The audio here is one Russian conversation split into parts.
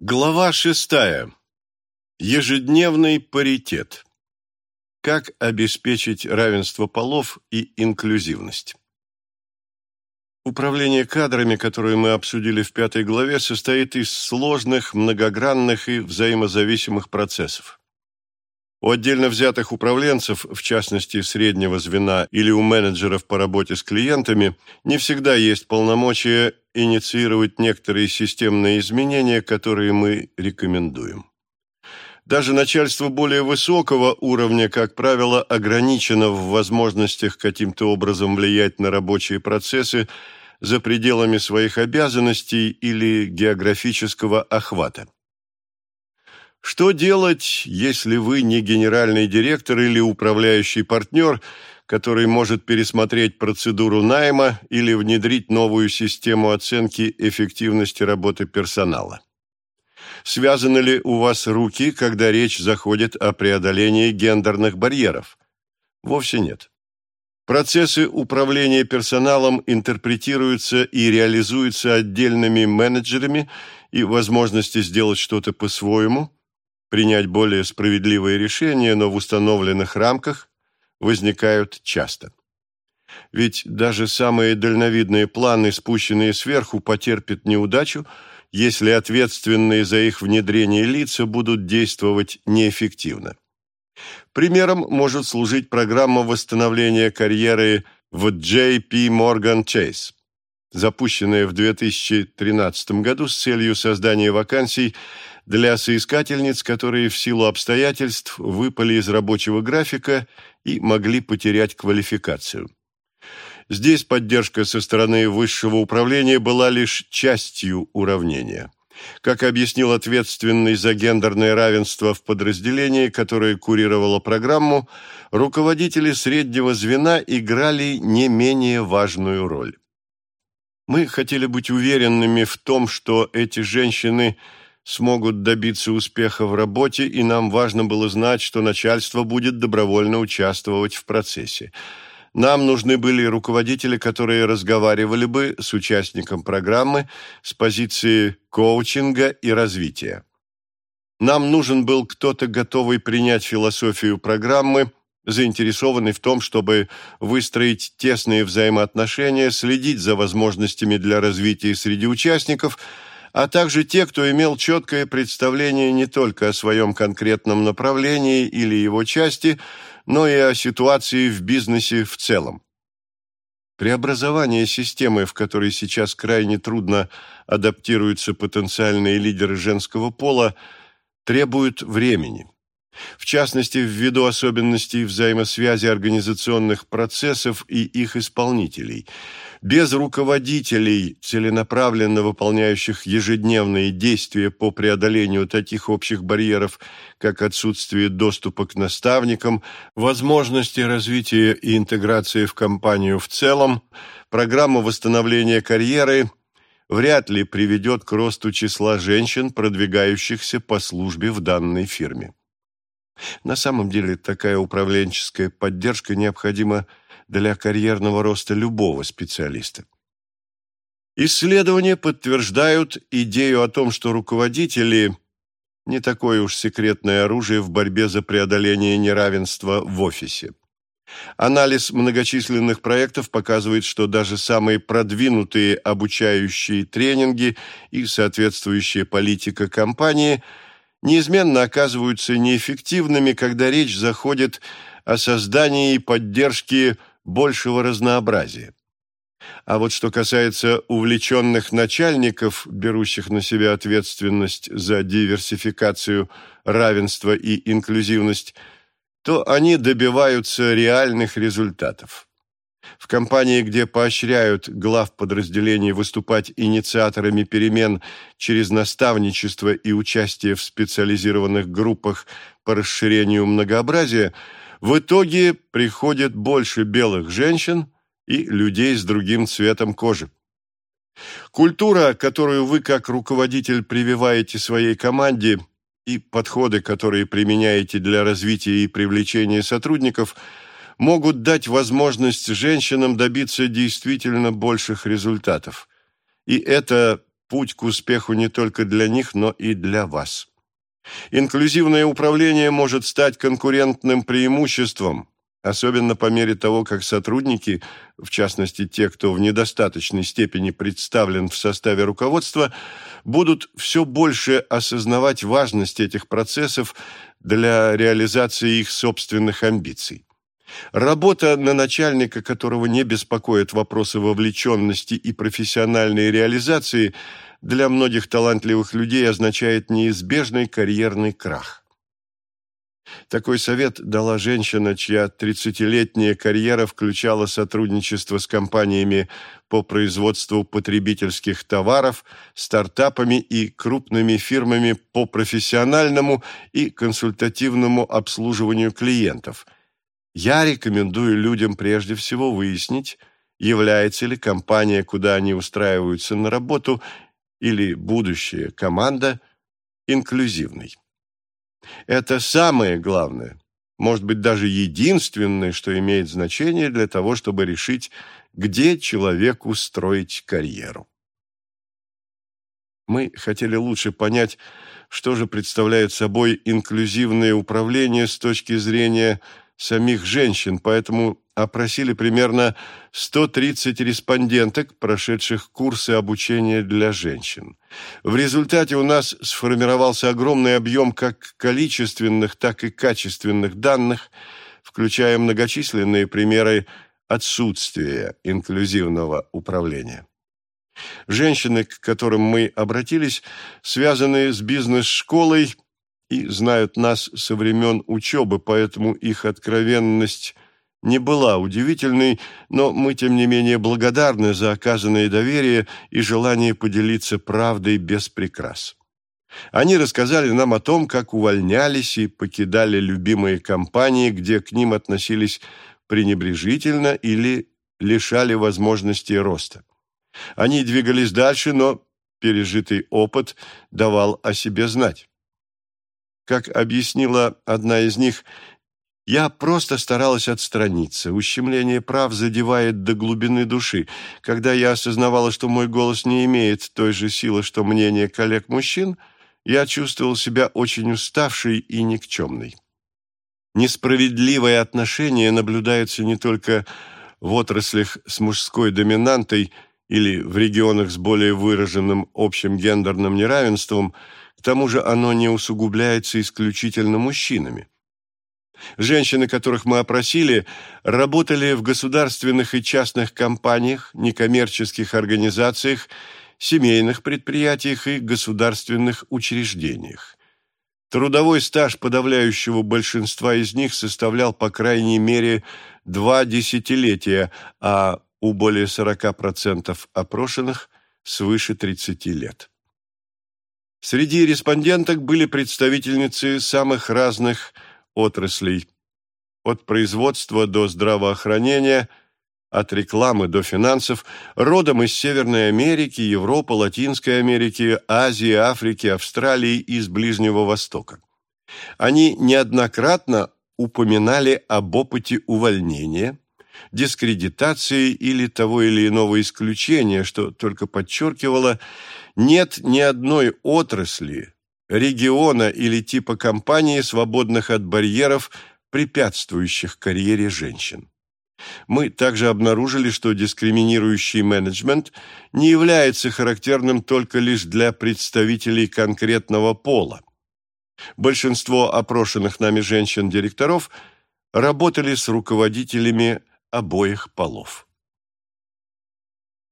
Глава шестая. Ежедневный паритет. Как обеспечить равенство полов и инклюзивность? Управление кадрами, которое мы обсудили в пятой главе, состоит из сложных, многогранных и взаимозависимых процессов. У отдельно взятых управленцев, в частности среднего звена или у менеджеров по работе с клиентами, не всегда есть полномочия инициировать некоторые системные изменения, которые мы рекомендуем. Даже начальство более высокого уровня, как правило, ограничено в возможностях каким-то образом влиять на рабочие процессы за пределами своих обязанностей или географического охвата. Что делать, если вы не генеральный директор или управляющий партнер, который может пересмотреть процедуру найма или внедрить новую систему оценки эффективности работы персонала? Связаны ли у вас руки, когда речь заходит о преодолении гендерных барьеров? Вовсе нет. Процессы управления персоналом интерпретируются и реализуются отдельными менеджерами, и возможности сделать что-то по-своему – принять более справедливые решения, но в установленных рамках, возникают часто. Ведь даже самые дальновидные планы, спущенные сверху, потерпят неудачу, если ответственные за их внедрение лица будут действовать неэффективно. Примером может служить программа восстановления карьеры в JP Morgan Chase, запущенная в 2013 году с целью создания вакансий для соискательниц, которые в силу обстоятельств выпали из рабочего графика и могли потерять квалификацию. Здесь поддержка со стороны высшего управления была лишь частью уравнения. Как объяснил ответственный за гендерное равенство в подразделении, которое курировало программу, руководители среднего звена играли не менее важную роль. Мы хотели быть уверенными в том, что эти женщины – смогут добиться успеха в работе, и нам важно было знать, что начальство будет добровольно участвовать в процессе. Нам нужны были руководители, которые разговаривали бы с участником программы с позиции коучинга и развития. Нам нужен был кто-то, готовый принять философию программы, заинтересованный в том, чтобы выстроить тесные взаимоотношения, следить за возможностями для развития среди участников – а также те, кто имел четкое представление не только о своем конкретном направлении или его части, но и о ситуации в бизнесе в целом. Преобразование системы, в которой сейчас крайне трудно адаптируются потенциальные лидеры женского пола, требует времени. В частности, ввиду особенностей взаимосвязи организационных процессов и их исполнителей – без руководителей, целенаправленно выполняющих ежедневные действия по преодолению таких общих барьеров, как отсутствие доступа к наставникам, возможности развития и интеграции в компанию в целом, программа восстановления карьеры вряд ли приведет к росту числа женщин, продвигающихся по службе в данной фирме. На самом деле такая управленческая поддержка необходима для карьерного роста любого специалиста. Исследования подтверждают идею о том, что руководители – не такое уж секретное оружие в борьбе за преодоление неравенства в офисе. Анализ многочисленных проектов показывает, что даже самые продвинутые обучающие тренинги и соответствующая политика компании неизменно оказываются неэффективными, когда речь заходит о создании и поддержке большего разнообразия. А вот что касается увлеченных начальников, берущих на себя ответственность за диверсификацию, равенство и инклюзивность, то они добиваются реальных результатов. В компании, где поощряют глав подразделений выступать инициаторами перемен через наставничество и участие в специализированных группах по расширению многообразия – в итоге приходит больше белых женщин и людей с другим цветом кожи. Культура, которую вы как руководитель прививаете своей команде, и подходы, которые применяете для развития и привлечения сотрудников, могут дать возможность женщинам добиться действительно больших результатов. И это путь к успеху не только для них, но и для вас. Инклюзивное управление может стать конкурентным преимуществом, особенно по мере того, как сотрудники, в частности те, кто в недостаточной степени представлен в составе руководства, будут все больше осознавать важность этих процессов для реализации их собственных амбиций. Работа на начальника, которого не беспокоят вопросы вовлеченности и профессиональной реализации, для многих талантливых людей означает неизбежный карьерный крах. Такой совет дала женщина, чья 30-летняя карьера включала сотрудничество с компаниями по производству потребительских товаров, стартапами и крупными фирмами по профессиональному и консультативному обслуживанию клиентов. Я рекомендую людям прежде всего выяснить, является ли компания, куда они устраиваются на работу, или будущая команда инклюзивной. Это самое главное, может быть, даже единственное, что имеет значение для того, чтобы решить, где человеку строить карьеру. Мы хотели лучше понять, что же представляет собой инклюзивное управление с точки зрения самих женщин, поэтому опросили примерно 130 респонденток, прошедших курсы обучения для женщин. В результате у нас сформировался огромный объем как количественных, так и качественных данных, включая многочисленные примеры отсутствия инклюзивного управления. Женщины, к которым мы обратились, связаны с бизнес-школой и знают нас со времен учебы, поэтому их откровенность не была удивительной, но мы, тем не менее, благодарны за оказанное доверие и желание поделиться правдой без прикрас. Они рассказали нам о том, как увольнялись и покидали любимые компании, где к ним относились пренебрежительно или лишали возможности роста. Они двигались дальше, но пережитый опыт давал о себе знать. Как объяснила одна из них, я просто старалась отстраниться. Ущемление прав задевает до глубины души. Когда я осознавала, что мой голос не имеет той же силы, что мнение коллег-мужчин, я чувствовал себя очень уставшей и никчемной. Несправедливое отношение наблюдается не только в отраслях с мужской доминантой или в регионах с более выраженным общим гендерным неравенством – тому же оно не усугубляется исключительно мужчинами. Женщины, которых мы опросили, работали в государственных и частных компаниях, некоммерческих организациях, семейных предприятиях и государственных учреждениях. Трудовой стаж подавляющего большинства из них составлял по крайней мере два десятилетия, а у более 40% опрошенных свыше 30 лет. Среди респонденток были представительницы самых разных отраслей, от производства до здравоохранения, от рекламы до финансов, родом из Северной Америки, Европы, Латинской Америки, Азии, Африки, Австралии и из Ближнего Востока. Они неоднократно упоминали об опыте увольнения, дискредитации или того или иного исключения, что только подчеркивало нет ни одной отрасли, региона или типа компании, свободных от барьеров, препятствующих карьере женщин. Мы также обнаружили, что дискриминирующий менеджмент не является характерным только лишь для представителей конкретного пола. Большинство опрошенных нами женщин-директоров работали с руководителями обоих полов.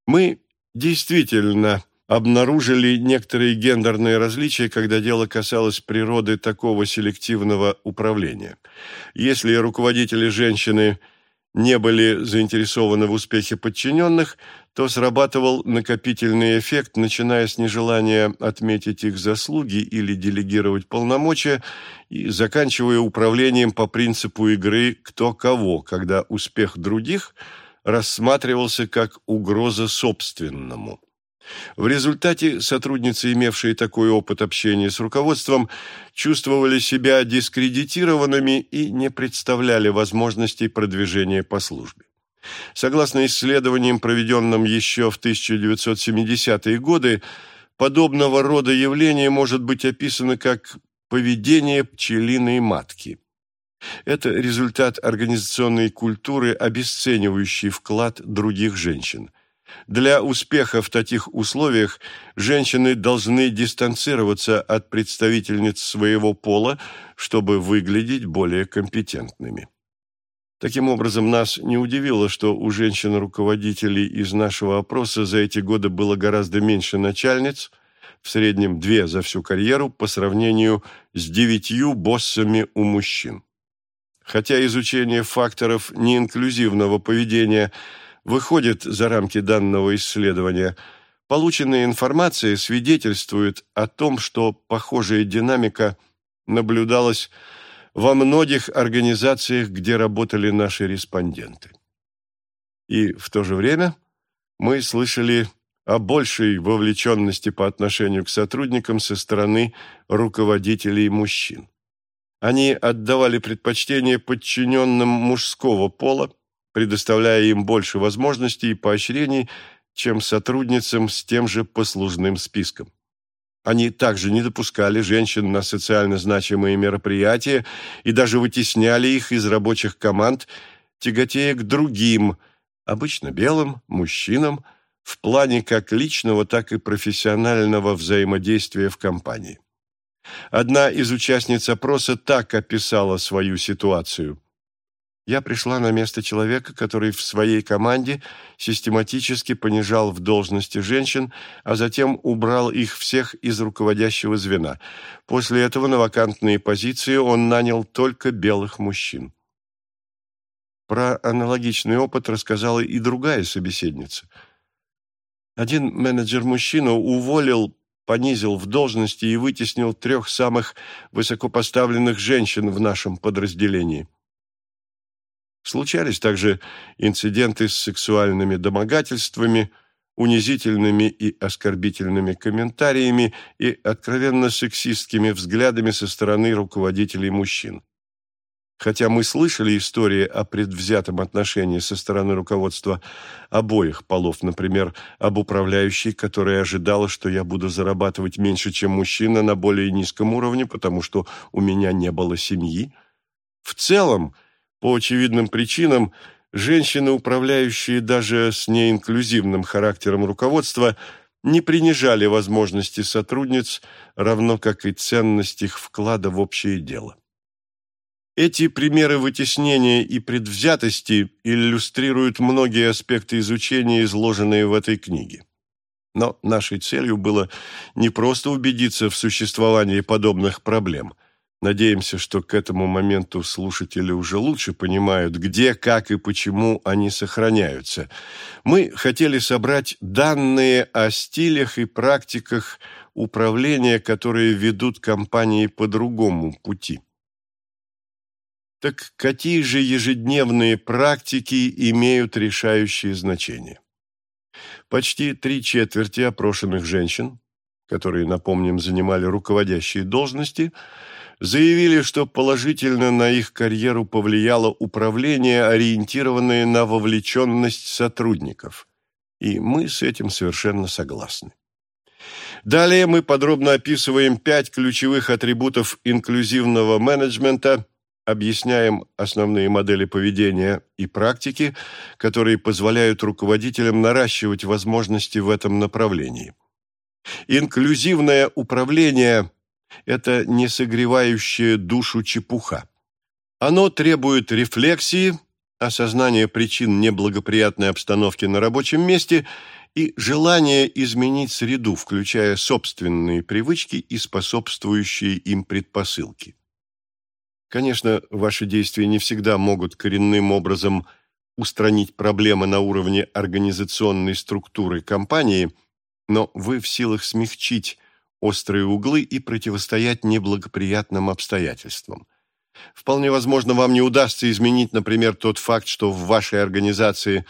Мы действительно обнаружили некоторые гендерные различия, когда дело касалось природы такого селективного управления. Если руководители женщины не были заинтересованы в успехе подчиненных, то срабатывал накопительный эффект, начиная с нежелания отметить их заслуги или делегировать полномочия, и заканчивая управлением по принципу игры «кто кого», когда успех других рассматривался как угроза собственному. В результате сотрудницы, имевшие такой опыт общения с руководством, чувствовали себя дискредитированными и не представляли возможностей продвижения по службе. Согласно исследованиям, проведенным еще в 1970-е годы, подобного рода явление может быть описано как поведение пчелиной матки. Это результат организационной культуры, обесценивающей вклад других женщин. Для успеха в таких условиях женщины должны дистанцироваться от представительниц своего пола, чтобы выглядеть более компетентными. Таким образом, нас не удивило, что у женщин-руководителей из нашего опроса за эти годы было гораздо меньше начальниц, в среднем две за всю карьеру, по сравнению с девятью боссами у мужчин. Хотя изучение факторов неинклюзивного поведения выходит за рамки данного исследования, полученная информация свидетельствует о том, что похожая динамика наблюдалась во многих организациях, где работали наши респонденты. И в то же время мы слышали о большей вовлеченности по отношению к сотрудникам со стороны руководителей мужчин. Они отдавали предпочтение подчиненным мужского пола, предоставляя им больше возможностей и поощрений, чем сотрудницам с тем же послужным списком. Они также не допускали женщин на социально значимые мероприятия и даже вытесняли их из рабочих команд, тяготея к другим, обычно белым, мужчинам, в плане как личного, так и профессионального взаимодействия в компании. Одна из участниц опроса так описала свою ситуацию. Я пришла на место человека, который в своей команде систематически понижал в должности женщин, а затем убрал их всех из руководящего звена. После этого на вакантные позиции он нанял только белых мужчин. Про аналогичный опыт рассказала и другая собеседница. Один менеджер-мужчина уволил, понизил в должности и вытеснил трех самых высокопоставленных женщин в нашем подразделении. Случались также инциденты с сексуальными домогательствами, унизительными и оскорбительными комментариями и откровенно сексистскими взглядами со стороны руководителей мужчин. Хотя мы слышали истории о предвзятом отношении со стороны руководства обоих полов, например, об управляющей, которая ожидала, что я буду зарабатывать меньше, чем мужчина на более низком уровне, потому что у меня не было семьи, в целом по очевидным причинам женщины, управляющие даже с неинклюзивным характером руководства, не принижали возможности сотрудниц, равно как и ценность их вклада в общее дело. Эти примеры вытеснения и предвзятости иллюстрируют многие аспекты изучения, изложенные в этой книге. Но нашей целью было не просто убедиться в существовании подобных проблем, Надеемся, что к этому моменту слушатели уже лучше понимают, где, как и почему они сохраняются. Мы хотели собрать данные о стилях и практиках управления, которые ведут компании по другому пути. Так какие же ежедневные практики имеют решающее значение? Почти три четверти опрошенных женщин, которые, напомним, занимали руководящие должности – заявили, что положительно на их карьеру повлияло управление, ориентированное на вовлеченность сотрудников. И мы с этим совершенно согласны. Далее мы подробно описываем пять ключевых атрибутов инклюзивного менеджмента, объясняем основные модели поведения и практики, которые позволяют руководителям наращивать возможности в этом направлении. Инклюзивное управление это не согревающая душу чепуха. Оно требует рефлексии, осознания причин неблагоприятной обстановки на рабочем месте и желания изменить среду, включая собственные привычки и способствующие им предпосылки. Конечно, ваши действия не всегда могут коренным образом устранить проблемы на уровне организационной структуры компании, но вы в силах смягчить острые углы и противостоять неблагоприятным обстоятельствам. Вполне возможно, вам не удастся изменить, например, тот факт, что в вашей организации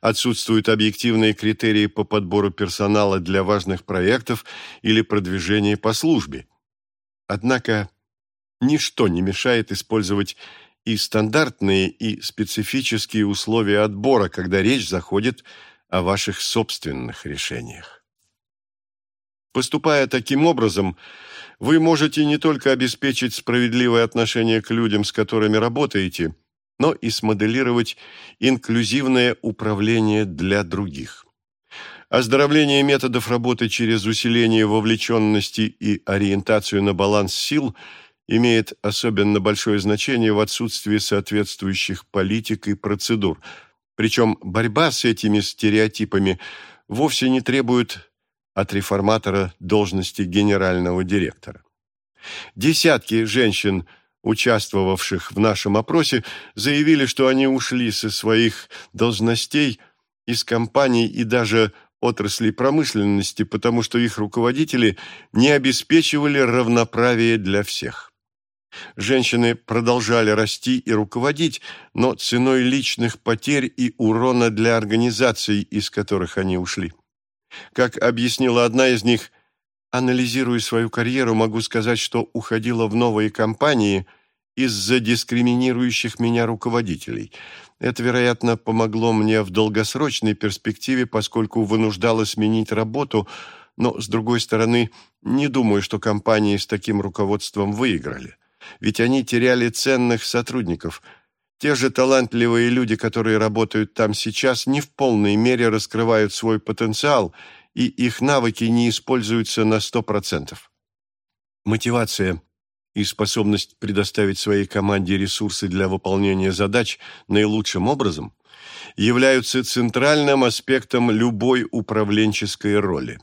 отсутствуют объективные критерии по подбору персонала для важных проектов или продвижения по службе. Однако ничто не мешает использовать и стандартные, и специфические условия отбора, когда речь заходит о ваших собственных решениях. Поступая таким образом, вы можете не только обеспечить справедливое отношение к людям, с которыми работаете, но и смоделировать инклюзивное управление для других. Оздоровление методов работы через усиление вовлеченности и ориентацию на баланс сил имеет особенно большое значение в отсутствии соответствующих политик и процедур. Причем борьба с этими стереотипами вовсе не требует от реформатора должности генерального директора. Десятки женщин, участвовавших в нашем опросе, заявили, что они ушли со своих должностей из компаний и даже отраслей промышленности, потому что их руководители не обеспечивали равноправие для всех. Женщины продолжали расти и руководить, но ценой личных потерь и урона для организаций, из которых они ушли. Как объяснила одна из них, анализируя свою карьеру, могу сказать, что уходила в новые компании из-за дискриминирующих меня руководителей. Это, вероятно, помогло мне в долгосрочной перспективе, поскольку вынуждало сменить работу, но, с другой стороны, не думаю, что компании с таким руководством выиграли. Ведь они теряли ценных сотрудников – те же талантливые люди, которые работают там сейчас, не в полной мере раскрывают свой потенциал, и их навыки не используются на 100%. Мотивация и способность предоставить своей команде ресурсы для выполнения задач наилучшим образом являются центральным аспектом любой управленческой роли.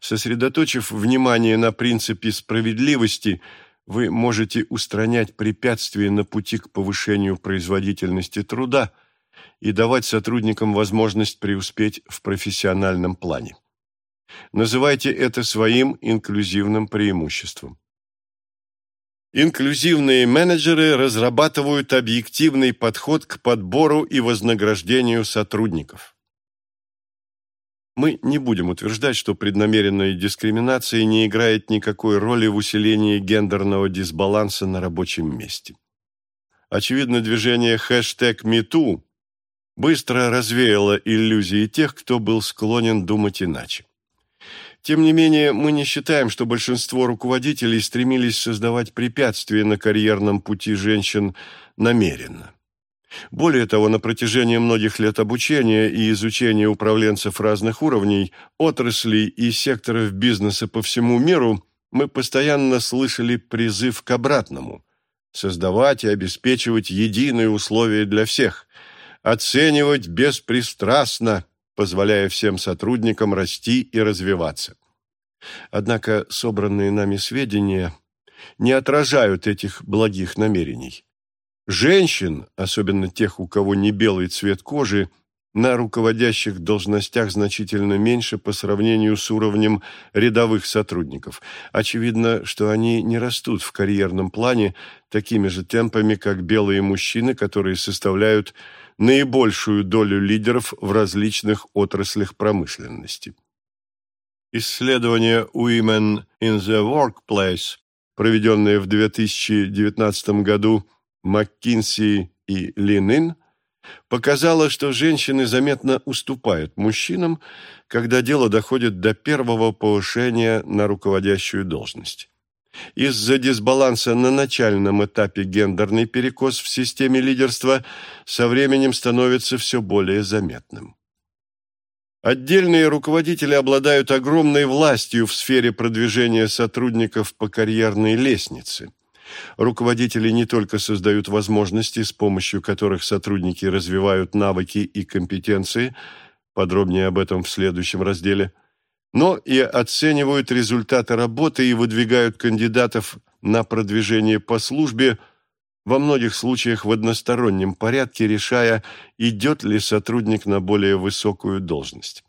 Сосредоточив внимание на принципе справедливости – вы можете устранять препятствия на пути к повышению производительности труда и давать сотрудникам возможность преуспеть в профессиональном плане. Называйте это своим инклюзивным преимуществом. Инклюзивные менеджеры разрабатывают объективный подход к подбору и вознаграждению сотрудников. Мы не будем утверждать, что преднамеренная дискриминация не играет никакой роли в усилении гендерного дисбаланса на рабочем месте. Очевидно, движение хэштег #MeToo быстро развеяло иллюзии тех, кто был склонен думать иначе. Тем не менее, мы не считаем, что большинство руководителей стремились создавать препятствия на карьерном пути женщин намеренно. Более того, на протяжении многих лет обучения и изучения управленцев разных уровней, отраслей и секторов бизнеса по всему миру мы постоянно слышали призыв к обратному – создавать и обеспечивать единые условия для всех, оценивать беспристрастно, позволяя всем сотрудникам расти и развиваться. Однако собранные нами сведения не отражают этих благих намерений. Женщин, особенно тех, у кого не белый цвет кожи, на руководящих должностях значительно меньше по сравнению с уровнем рядовых сотрудников. Очевидно, что они не растут в карьерном плане такими же темпами, как белые мужчины, которые составляют наибольшую долю лидеров в различных отраслях промышленности. Исследование Women in the Workplace, проведенное в 2019 году, МакКинси и Линин показала, что женщины заметно уступают мужчинам, когда дело доходит до первого повышения на руководящую должность. Из-за дисбаланса на начальном этапе гендерный перекос в системе лидерства со временем становится все более заметным. Отдельные руководители обладают огромной властью в сфере продвижения сотрудников по карьерной лестнице. Руководители не только создают возможности, с помощью которых сотрудники развивают навыки и компетенции, подробнее об этом в следующем разделе, но и оценивают результаты работы и выдвигают кандидатов на продвижение по службе, во многих случаях в одностороннем порядке, решая, идет ли сотрудник на более высокую должность.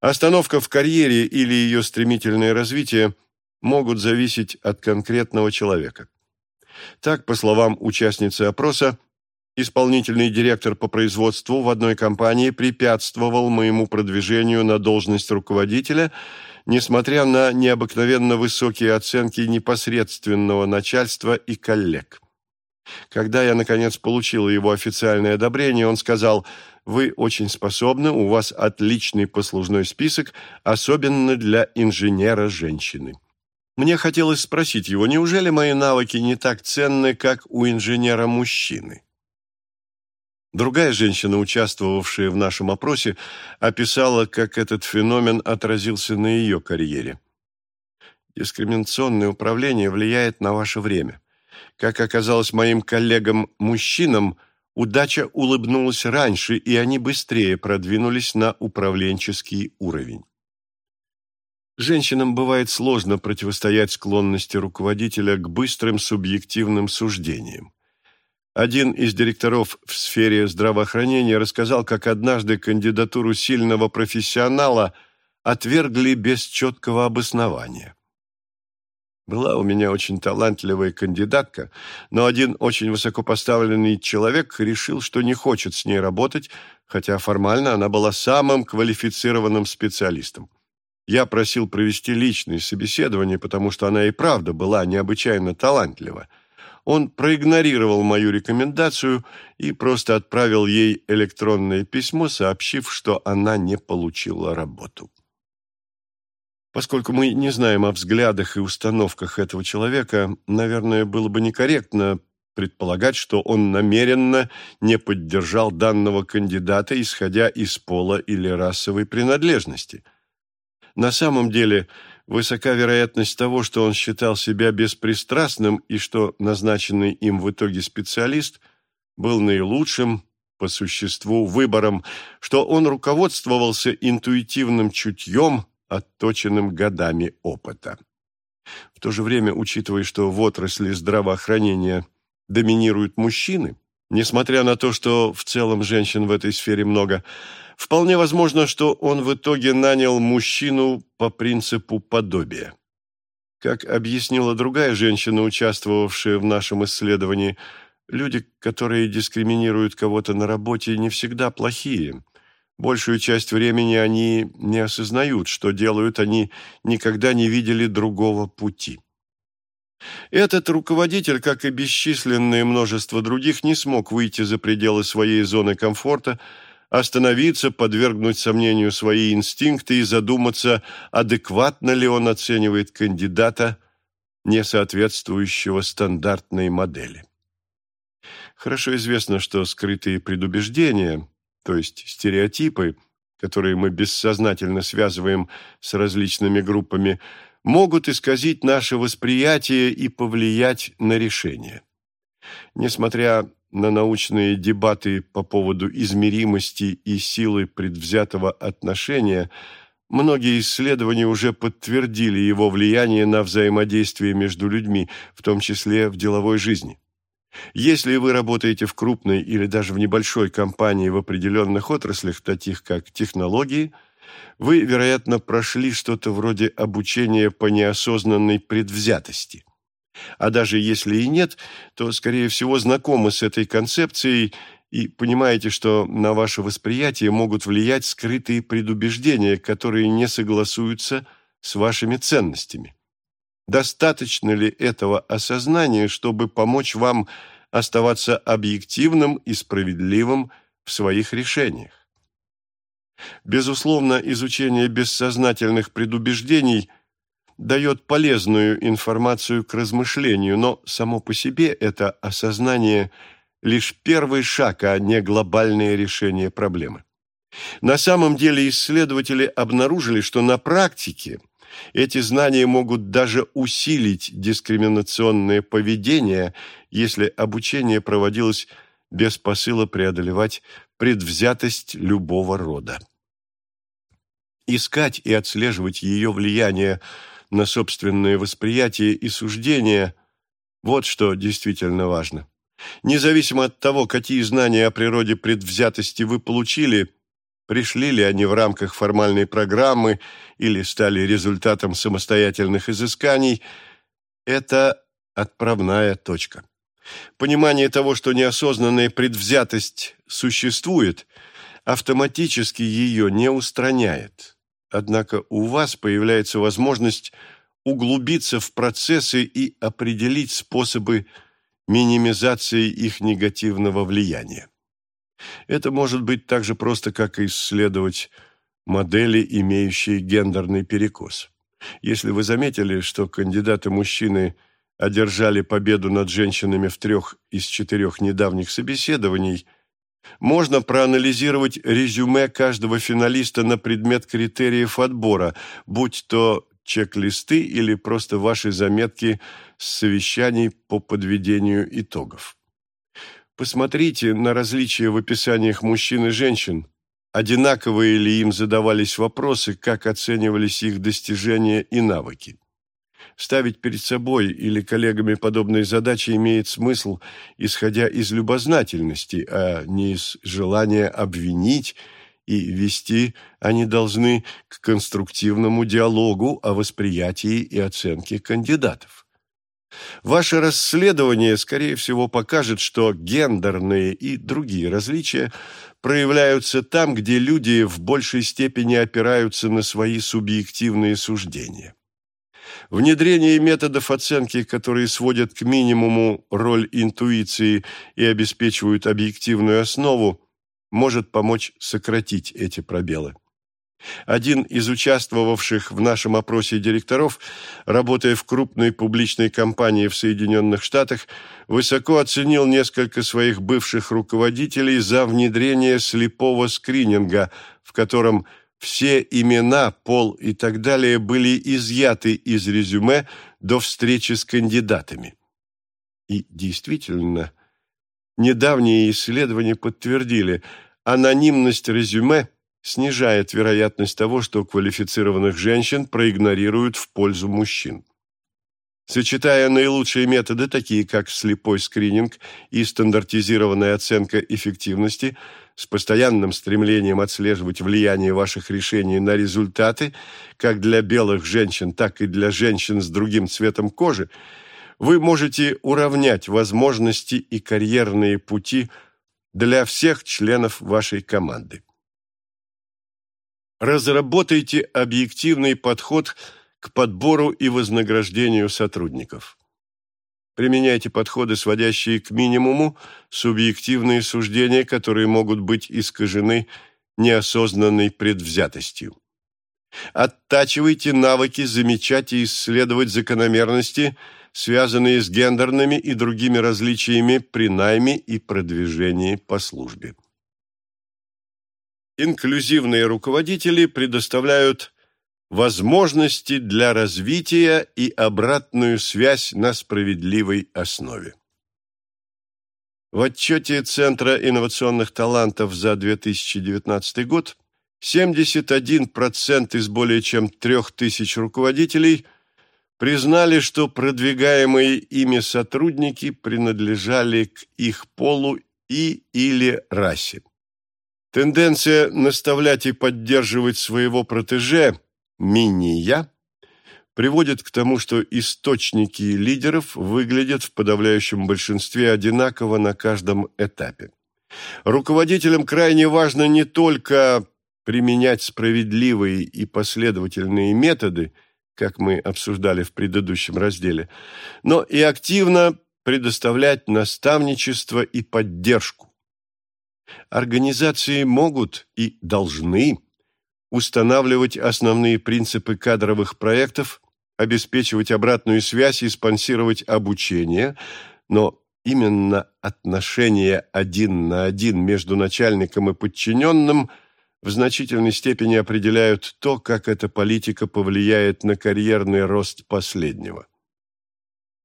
Остановка в карьере или ее стремительное развитие могут зависеть от конкретного человека. Так, по словам участницы опроса, исполнительный директор по производству в одной компании препятствовал моему продвижению на должность руководителя, несмотря на необыкновенно высокие оценки непосредственного начальства и коллег. Когда я, наконец, получил его официальное одобрение, он сказал, Вы очень способны, у вас отличный послужной список, особенно для инженера-женщины. Мне хотелось спросить его, неужели мои навыки не так ценны, как у инженера-мужчины? Другая женщина, участвовавшая в нашем опросе, описала, как этот феномен отразился на ее карьере. Дискриминационное управление влияет на ваше время. Как оказалось моим коллегам-мужчинам, удача улыбнулась раньше, и они быстрее продвинулись на управленческий уровень. Женщинам бывает сложно противостоять склонности руководителя к быстрым субъективным суждениям. Один из директоров в сфере здравоохранения рассказал, как однажды кандидатуру сильного профессионала отвергли без четкого обоснования. Была у меня очень талантливая кандидатка, но один очень высокопоставленный человек решил, что не хочет с ней работать, хотя формально она была самым квалифицированным специалистом. Я просил провести личное собеседование, потому что она и правда была необычайно талантлива. Он проигнорировал мою рекомендацию и просто отправил ей электронное письмо, сообщив, что она не получила работу. Поскольку мы не знаем о взглядах и установках этого человека, наверное, было бы некорректно предполагать, что он намеренно не поддержал данного кандидата, исходя из пола или расовой принадлежности. На самом деле, высока вероятность того, что он считал себя беспристрастным и что назначенный им в итоге специалист был наилучшим, по существу, выбором, что он руководствовался интуитивным чутьем, отточенным годами опыта. В то же время, учитывая, что в отрасли здравоохранения доминируют мужчины, несмотря на то, что в целом женщин в этой сфере много, вполне возможно, что он в итоге нанял мужчину по принципу подобия. Как объяснила другая женщина, участвовавшая в нашем исследовании, люди, которые дискриминируют кого-то на работе, не всегда плохие – Большую часть времени они не осознают, что делают, они никогда не видели другого пути. Этот руководитель, как и бесчисленное множество других, не смог выйти за пределы своей зоны комфорта, остановиться, подвергнуть сомнению свои инстинкты и задуматься, адекватно ли он оценивает кандидата, не соответствующего стандартной модели. Хорошо известно, что скрытые предубеждения, то есть стереотипы, которые мы бессознательно связываем с различными группами, могут исказить наше восприятие и повлиять на решение. Несмотря на научные дебаты по поводу измеримости и силы предвзятого отношения, многие исследования уже подтвердили его влияние на взаимодействие между людьми, в том числе в деловой жизни. Если вы работаете в крупной или даже в небольшой компании в определенных отраслях, таких как технологии, вы, вероятно, прошли что-то вроде обучения по неосознанной предвзятости. А даже если и нет, то, скорее всего, знакомы с этой концепцией и понимаете, что на ваше восприятие могут влиять скрытые предубеждения, которые не согласуются с вашими ценностями. Достаточно ли этого осознания, чтобы помочь вам оставаться объективным и справедливым в своих решениях? Безусловно, изучение бессознательных предубеждений дает полезную информацию к размышлению, но само по себе это осознание – лишь первый шаг, а не глобальное решение проблемы. На самом деле исследователи обнаружили, что на практике – эти знания могут даже усилить дискриминационное поведение, если обучение проводилось без посыла преодолевать предвзятость любого рода. Искать и отслеживать ее влияние на собственное восприятие и суждение – вот что действительно важно. Независимо от того, какие знания о природе предвзятости вы получили – Пришли ли они в рамках формальной программы или стали результатом самостоятельных изысканий, это отправная точка. Понимание того, что неосознанная предвзятость существует, автоматически ее не устраняет. Однако у вас появляется возможность углубиться в процессы и определить способы минимизации их негативного влияния. Это может быть так же просто, как исследовать модели, имеющие гендерный перекос. Если вы заметили, что кандидаты-мужчины одержали победу над женщинами в трех из четырех недавних собеседований, можно проанализировать резюме каждого финалиста на предмет критериев отбора, будь то чек-листы или просто ваши заметки с совещаний по подведению итогов. Посмотрите на различия в описаниях мужчин и женщин. Одинаковые ли им задавались вопросы, как оценивались их достижения и навыки. Ставить перед собой или коллегами подобные задачи имеет смысл, исходя из любознательности, а не из желания обвинить и вести они должны к конструктивному диалогу о восприятии и оценке кандидатов. Ваше расследование, скорее всего, покажет, что гендерные и другие различия проявляются там, где люди в большей степени опираются на свои субъективные суждения. Внедрение методов оценки, которые сводят к минимуму роль интуиции и обеспечивают объективную основу, может помочь сократить эти пробелы. Один из участвовавших в нашем опросе директоров, работая в крупной публичной компании в Соединенных Штатах, высоко оценил несколько своих бывших руководителей за внедрение слепого скрининга, в котором все имена, пол и так далее были изъяты из резюме до встречи с кандидатами. И действительно, недавние исследования подтвердили, анонимность резюме – снижает вероятность того, что квалифицированных женщин проигнорируют в пользу мужчин. Сочетая наилучшие методы, такие как слепой скрининг и стандартизированная оценка эффективности, с постоянным стремлением отслеживать влияние ваших решений на результаты, как для белых женщин, так и для женщин с другим цветом кожи, вы можете уравнять возможности и карьерные пути для всех членов вашей команды. Разработайте объективный подход к подбору и вознаграждению сотрудников. Применяйте подходы, сводящие к минимуму субъективные суждения, которые могут быть искажены неосознанной предвзятостью. Оттачивайте навыки замечать и исследовать закономерности, связанные с гендерными и другими различиями при найме и продвижении по службе. Инклюзивные руководители предоставляют возможности для развития и обратную связь на справедливой основе. В отчете Центра инновационных талантов за 2019 год 71% из более чем 3000 руководителей признали, что продвигаемые ими сотрудники принадлежали к их полу и или расе. Тенденция наставлять и поддерживать своего протеже, мини-я, приводит к тому, что источники лидеров выглядят в подавляющем большинстве одинаково на каждом этапе. Руководителям крайне важно не только применять справедливые и последовательные методы, как мы обсуждали в предыдущем разделе, но и активно предоставлять наставничество и поддержку. Организации могут и должны устанавливать основные принципы кадровых проектов, обеспечивать обратную связь и спонсировать обучение, но именно отношения один на один между начальником и подчиненным в значительной степени определяют то, как эта политика повлияет на карьерный рост последнего.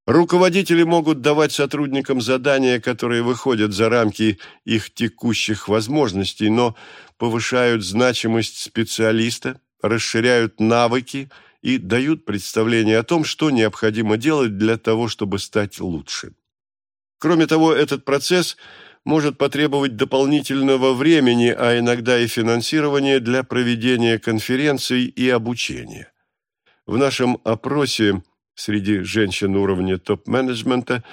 Руководители могут давать сотрудникам задания, которые выходят за рамки их текущих возможностей, но повышают значимость специалиста, расширяют навыки и дают представление о том, что необходимо делать для того, чтобы стать лучше. Кроме того, этот процесс может потребовать дополнительного времени, а иногда и финансирования для проведения конференций и обучения. В нашем опросе Среди женщин уровня топ-менеджмента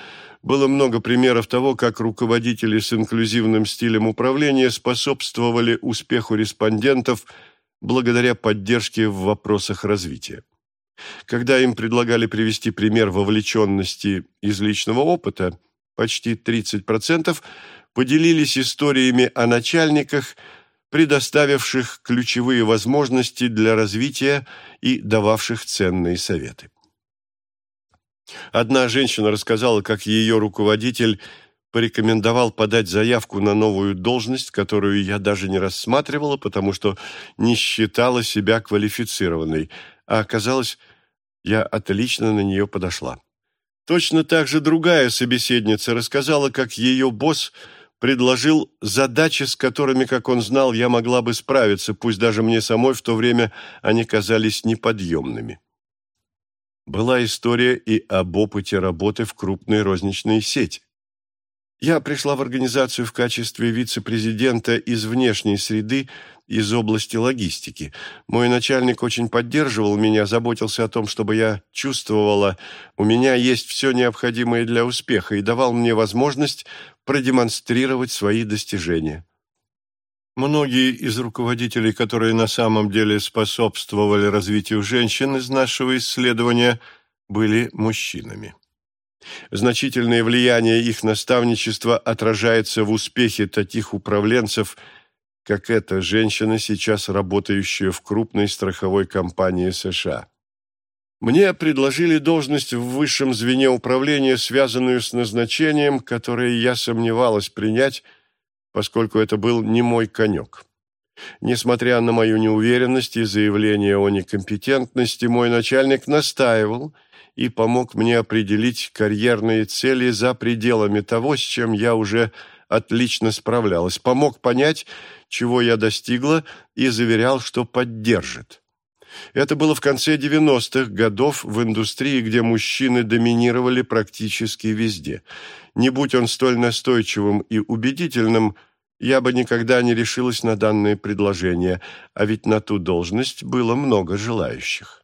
было много примеров того, как руководители с инклюзивным стилем управления способствовали успеху респондентов благодаря поддержке в вопросах развития. Когда им предлагали привести пример вовлеченности из личного опыта, почти 30% поделились историями о начальниках, предоставивших ключевые возможности для развития и дававших ценные советы. Одна женщина рассказала, как ее руководитель порекомендовал подать заявку на новую должность, которую я даже не рассматривала, потому что не считала себя квалифицированной, а оказалось, я отлично на нее подошла. Точно так же другая собеседница рассказала, как ее босс предложил задачи, с которыми, как он знал, я могла бы справиться, пусть даже мне самой в то время они казались неподъемными. Была история и об опыте работы в крупной розничной сети. Я пришла в организацию в качестве вице-президента из внешней среды из области логистики. Мой начальник очень поддерживал меня, заботился о том, чтобы я чувствовала, у меня есть все необходимое для успеха и давал мне возможность продемонстрировать свои достижения. Многие из руководителей, которые на самом деле способствовали развитию женщин из нашего исследования, были мужчинами. Значительное влияние их наставничества отражается в успехе таких управленцев, как эта женщина, сейчас работающая в крупной страховой компании США. Мне предложили должность в высшем звене управления, связанную с назначением, которое я сомневалась принять, поскольку это был не мой конек. Несмотря на мою неуверенность и заявление о некомпетентности, мой начальник настаивал – и помог мне определить карьерные цели за пределами того, с чем я уже отлично справлялась, помог понять, чего я достигла, и заверял, что поддержит. Это было в конце 90-х годов в индустрии, где мужчины доминировали практически везде. Не будь он столь настойчивым и убедительным, я бы никогда не решилась на данное предложение, а ведь на ту должность было много желающих.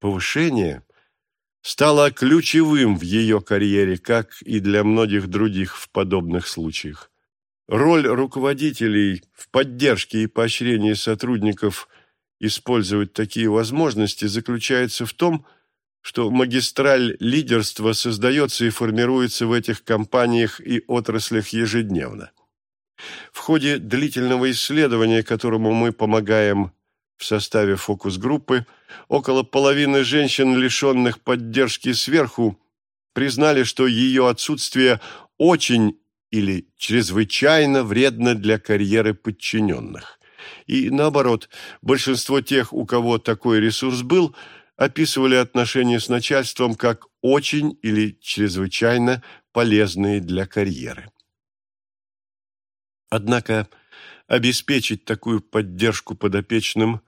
Повышение стало ключевым в ее карьере, как и для многих других в подобных случаях. Роль руководителей в поддержке и поощрении сотрудников использовать такие возможности заключается в том, что магистраль лидерства создается и формируется в этих компаниях и отраслях ежедневно. В ходе длительного исследования, которому мы помогаем в составе фокус-группы около половины женщин, лишенных поддержки сверху, признали, что ее отсутствие очень или чрезвычайно вредно для карьеры подчиненных. И наоборот, большинство тех, у кого такой ресурс был, описывали отношения с начальством как очень или чрезвычайно полезные для карьеры. Однако обеспечить такую поддержку подопечным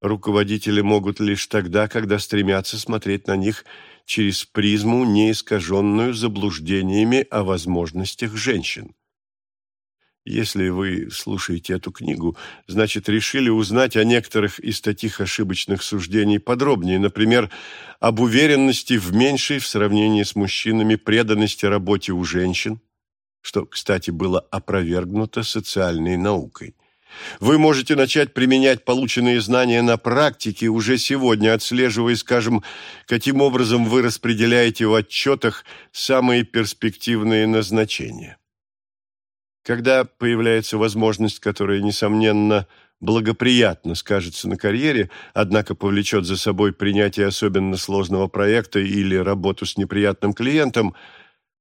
руководители могут лишь тогда, когда стремятся смотреть на них через призму, не искаженную заблуждениями о возможностях женщин. Если вы слушаете эту книгу, значит, решили узнать о некоторых из таких ошибочных суждений подробнее, например, об уверенности в меньшей в сравнении с мужчинами преданности работе у женщин, что, кстати, было опровергнуто социальной наукой. Вы можете начать применять полученные знания на практике уже сегодня, отслеживая, скажем, каким образом вы распределяете в отчетах самые перспективные назначения. Когда появляется возможность, которая, несомненно, благоприятно скажется на карьере, однако повлечет за собой принятие особенно сложного проекта или работу с неприятным клиентом –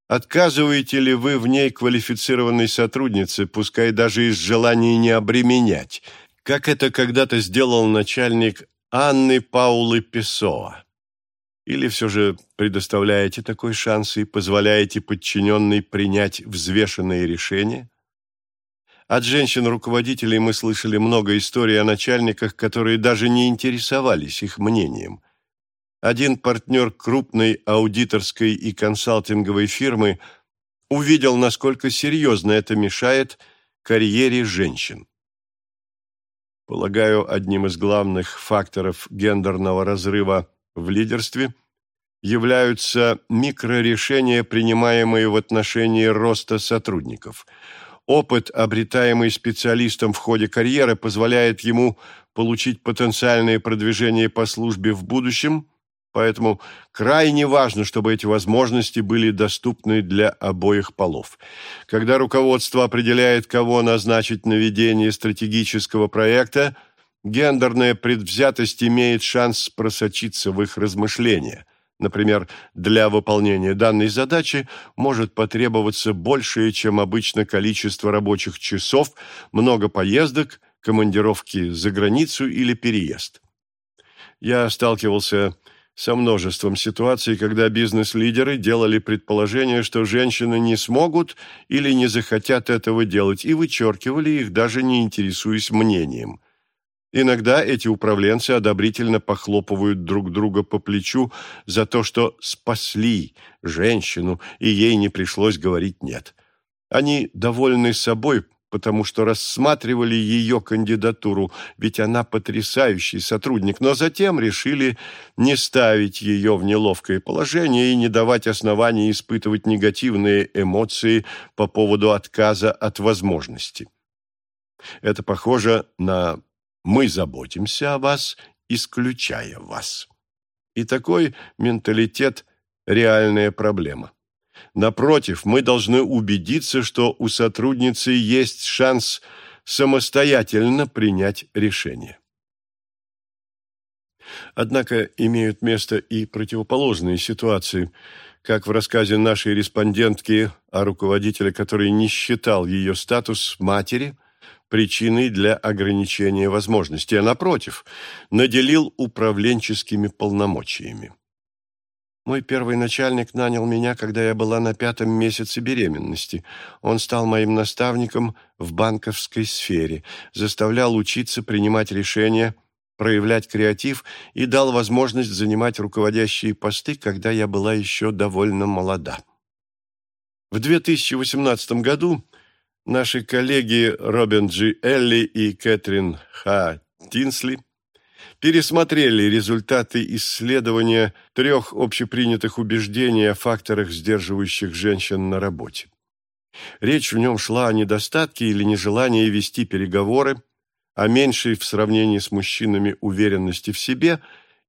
Отказываете ли вы в ней квалифицированной сотруднице, пускай даже из желания не обременять, как это когда-то сделал начальник Анны Паулы Песоа? Или все же предоставляете такой шанс и позволяете подчиненной принять взвешенные решения? От женщин-руководителей мы слышали много историй о начальниках, которые даже не интересовались их мнением. Один партнер крупной аудиторской и консалтинговой фирмы увидел, насколько серьезно это мешает карьере женщин. Полагаю, одним из главных факторов гендерного разрыва в лидерстве являются микрорешения, принимаемые в отношении роста сотрудников. Опыт, обретаемый специалистом в ходе карьеры, позволяет ему получить потенциальное продвижение по службе в будущем – поэтому крайне важно, чтобы эти возможности были доступны для обоих полов. Когда руководство определяет, кого назначить на ведение стратегического проекта, гендерная предвзятость имеет шанс просочиться в их размышления. Например, для выполнения данной задачи может потребоваться большее, чем обычно, количество рабочих часов, много поездок, командировки за границу или переезд. Я сталкивался со множеством ситуаций, когда бизнес-лидеры делали предположение, что женщины не смогут или не захотят этого делать, и вычеркивали их, даже не интересуясь мнением. Иногда эти управленцы одобрительно похлопывают друг друга по плечу за то, что спасли женщину, и ей не пришлось говорить «нет». Они довольны собой, потому что рассматривали ее кандидатуру, ведь она потрясающий сотрудник, но затем решили не ставить ее в неловкое положение и не давать оснований испытывать негативные эмоции по поводу отказа от возможности. Это похоже на «мы заботимся о вас, исключая вас». И такой менталитет – реальная проблема. Напротив, мы должны убедиться, что у сотрудницы есть шанс самостоятельно принять решение. Однако имеют место и противоположные ситуации, как в рассказе нашей респондентки о руководителе, который не считал ее статус матери причиной для ограничения возможностей, а напротив, наделил управленческими полномочиями. Мой первый начальник нанял меня, когда я была на пятом месяце беременности. Он стал моим наставником в банковской сфере, заставлял учиться принимать решения, проявлять креатив и дал возможность занимать руководящие посты, когда я была еще довольно молода. В 2018 году наши коллеги Робин Джи Элли и Кэтрин Ха Тинсли пересмотрели результаты исследования трех общепринятых убеждений о факторах, сдерживающих женщин на работе. Речь в нем шла о недостатке или нежелании вести переговоры, о меньшей в сравнении с мужчинами уверенности в себе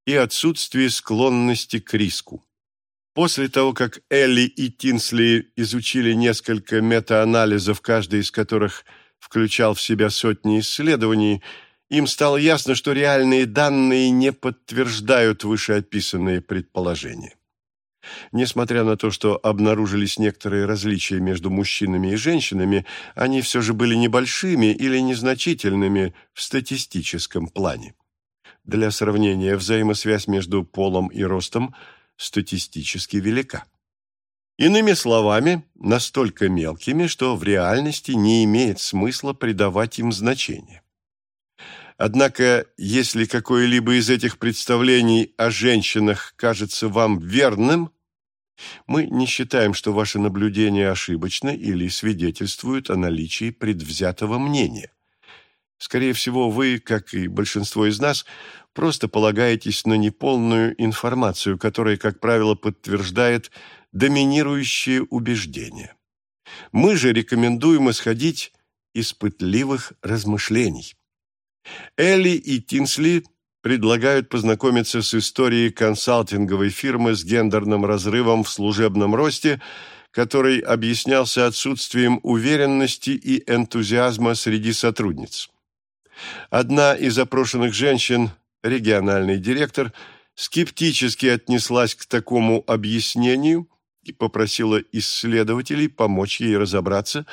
и отсутствии склонности к риску. После того, как Элли и Тинсли изучили несколько метаанализов, каждый из которых включал в себя сотни исследований, им стало ясно, что реальные данные не подтверждают вышеописанные предположения. Несмотря на то, что обнаружились некоторые различия между мужчинами и женщинами, они все же были небольшими или незначительными в статистическом плане. Для сравнения, взаимосвязь между полом и ростом статистически велика. Иными словами, настолько мелкими, что в реальности не имеет смысла придавать им значение. Однако, если какое-либо из этих представлений о женщинах кажется вам верным, мы не считаем, что ваше наблюдение ошибочно или свидетельствует о наличии предвзятого мнения. Скорее всего, вы, как и большинство из нас, просто полагаетесь на неполную информацию, которая, как правило, подтверждает доминирующие убеждения. Мы же рекомендуем исходить из пытливых размышлений. Элли и Тинсли предлагают познакомиться с историей консалтинговой фирмы с гендерным разрывом в служебном росте, который объяснялся отсутствием уверенности и энтузиазма среди сотрудниц. Одна из опрошенных женщин, региональный директор, скептически отнеслась к такому объяснению и попросила исследователей помочь ей разобраться,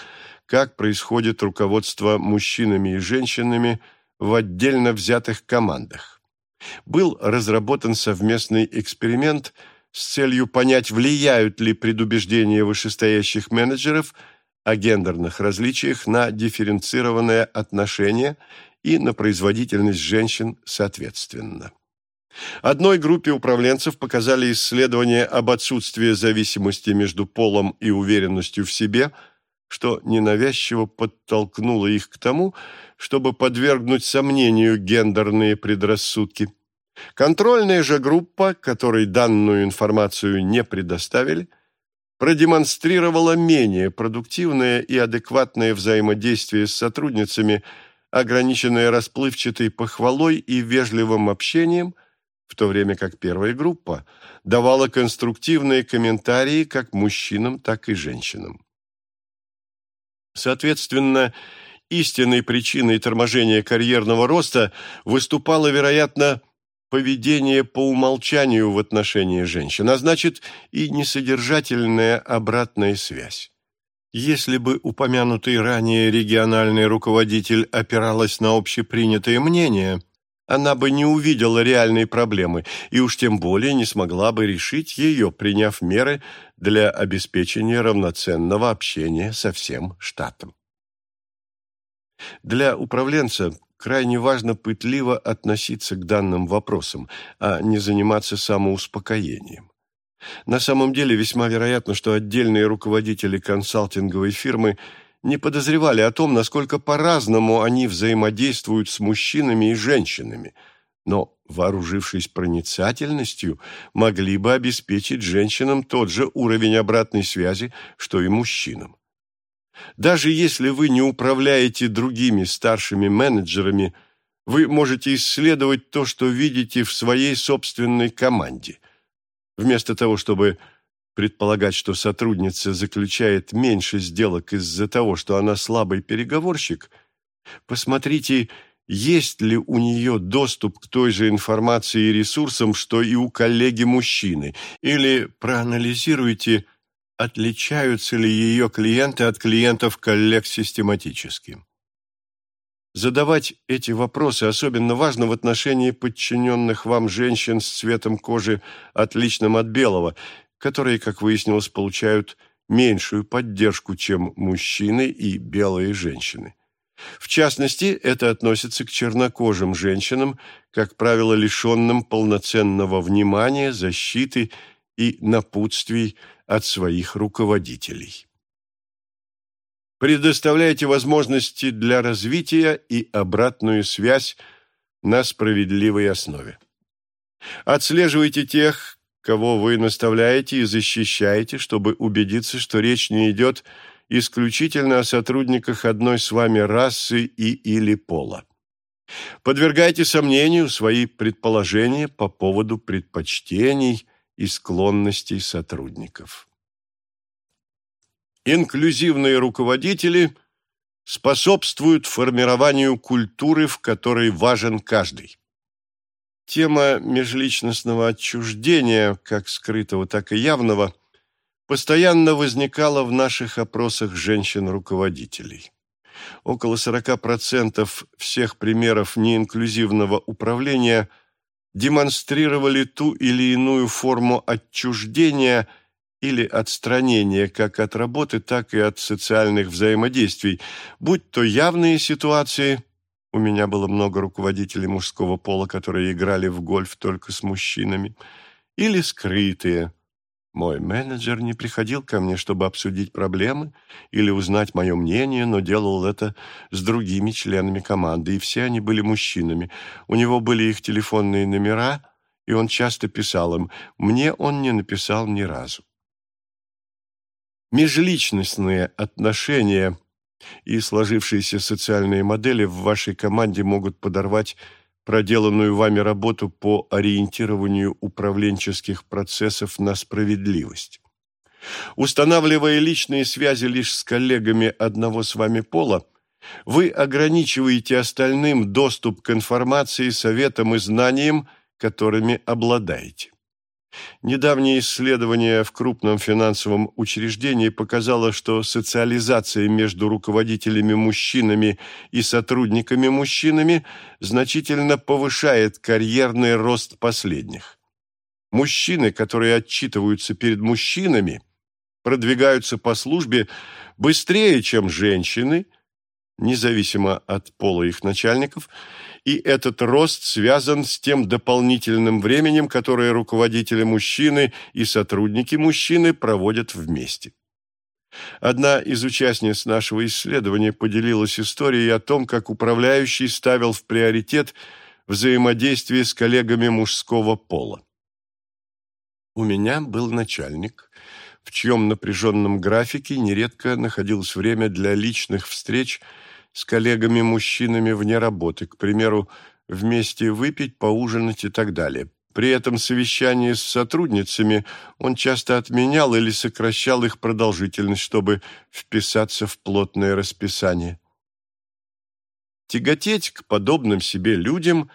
как происходит руководство мужчинами и женщинами – в отдельно взятых командах. Был разработан совместный эксперимент с целью понять, влияют ли предубеждения вышестоящих менеджеров о гендерных различиях на дифференцированное отношение и на производительность женщин соответственно. Одной группе управленцев показали исследования об отсутствии зависимости между полом и уверенностью в себе – что ненавязчиво подтолкнуло их к тому, чтобы подвергнуть сомнению гендерные предрассудки. Контрольная же группа, которой данную информацию не предоставили, продемонстрировала менее продуктивное и адекватное взаимодействие с сотрудницами, ограниченное расплывчатой похвалой и вежливым общением, в то время как первая группа давала конструктивные комментарии как мужчинам, так и женщинам. Соответственно, истинной причиной торможения карьерного роста выступало, вероятно, поведение по умолчанию в отношении женщин, а значит и несодержательная обратная связь. Если бы упомянутый ранее региональный руководитель опиралась на общепринятое мнение, она бы не увидела реальной проблемы и уж тем более не смогла бы решить ее, приняв меры для обеспечения равноценного общения со всем штатом. Для управленца крайне важно пытливо относиться к данным вопросам, а не заниматься самоуспокоением. На самом деле весьма вероятно, что отдельные руководители консалтинговой фирмы не подозревали о том, насколько по-разному они взаимодействуют с мужчинами и женщинами, но, вооружившись проницательностью, могли бы обеспечить женщинам тот же уровень обратной связи, что и мужчинам. Даже если вы не управляете другими старшими менеджерами, вы можете исследовать то, что видите в своей собственной команде. Вместо того, чтобы предполагать, что сотрудница заключает меньше сделок из-за того, что она слабый переговорщик, посмотрите, есть ли у нее доступ к той же информации и ресурсам, что и у коллеги-мужчины, или проанализируйте, отличаются ли ее клиенты от клиентов коллег систематически. Задавать эти вопросы особенно важно в отношении подчиненных вам женщин с цветом кожи, отличным от белого, которые, как выяснилось, получают меньшую поддержку, чем мужчины и белые женщины. В частности, это относится к чернокожим женщинам, как правило, лишенным полноценного внимания, защиты и напутствий от своих руководителей. Предоставляйте возможности для развития и обратную связь на справедливой основе. Отслеживайте тех, кого вы наставляете и защищаете, чтобы убедиться, что речь не идет исключительно о сотрудниках одной с вами расы и или пола. Подвергайте сомнению свои предположения по поводу предпочтений и склонностей сотрудников. Инклюзивные руководители способствуют формированию культуры, в которой важен каждый. Тема межличностного отчуждения, как скрытого, так и явного, постоянно возникала в наших опросах женщин-руководителей. Около 40% всех примеров неинклюзивного управления – демонстрировали ту или иную форму отчуждения или отстранения как от работы, так и от социальных взаимодействий, будь то явные ситуации – у меня было много руководителей мужского пола, которые играли в гольф только с мужчинами, или скрытые – мой менеджер не приходил ко мне, чтобы обсудить проблемы или узнать мое мнение, но делал это с другими членами команды, и все они были мужчинами. У него были их телефонные номера, и он часто писал им. Мне он не написал ни разу. Межличностные отношения и сложившиеся социальные модели в вашей команде могут подорвать проделанную вами работу по ориентированию управленческих процессов на справедливость. Устанавливая личные связи лишь с коллегами одного с вами пола, вы ограничиваете остальным доступ к информации, советам и знаниям, которыми обладаете. Недавнее исследование в крупном финансовом учреждении показало, что социализация между руководителями-мужчинами и сотрудниками-мужчинами значительно повышает карьерный рост последних. Мужчины, которые отчитываются перед мужчинами, продвигаются по службе быстрее, чем женщины, независимо от пола их начальников, и этот рост связан с тем дополнительным временем, которое руководители мужчины и сотрудники мужчины проводят вместе. Одна из участниц нашего исследования поделилась историей о том, как управляющий ставил в приоритет взаимодействие с коллегами мужского пола. У меня был начальник, в чьем напряженном графике нередко находилось время для личных встреч – с коллегами-мужчинами вне работы, к примеру, вместе выпить, поужинать и так далее. При этом совещании с сотрудницами он часто отменял или сокращал их продолжительность, чтобы вписаться в плотное расписание. Тяготеть к подобным себе людям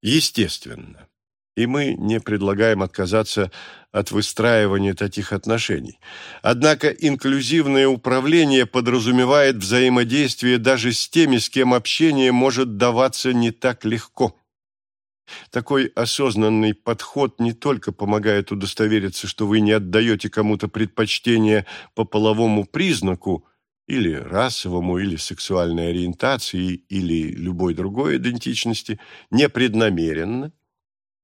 естественно, и мы не предлагаем отказаться от выстраивания таких отношений. Однако инклюзивное управление подразумевает взаимодействие даже с теми, с кем общение может даваться не так легко. Такой осознанный подход не только помогает удостовериться, что вы не отдаете кому-то предпочтение по половому признаку, или расовому, или сексуальной ориентации, или любой другой идентичности, непреднамеренно,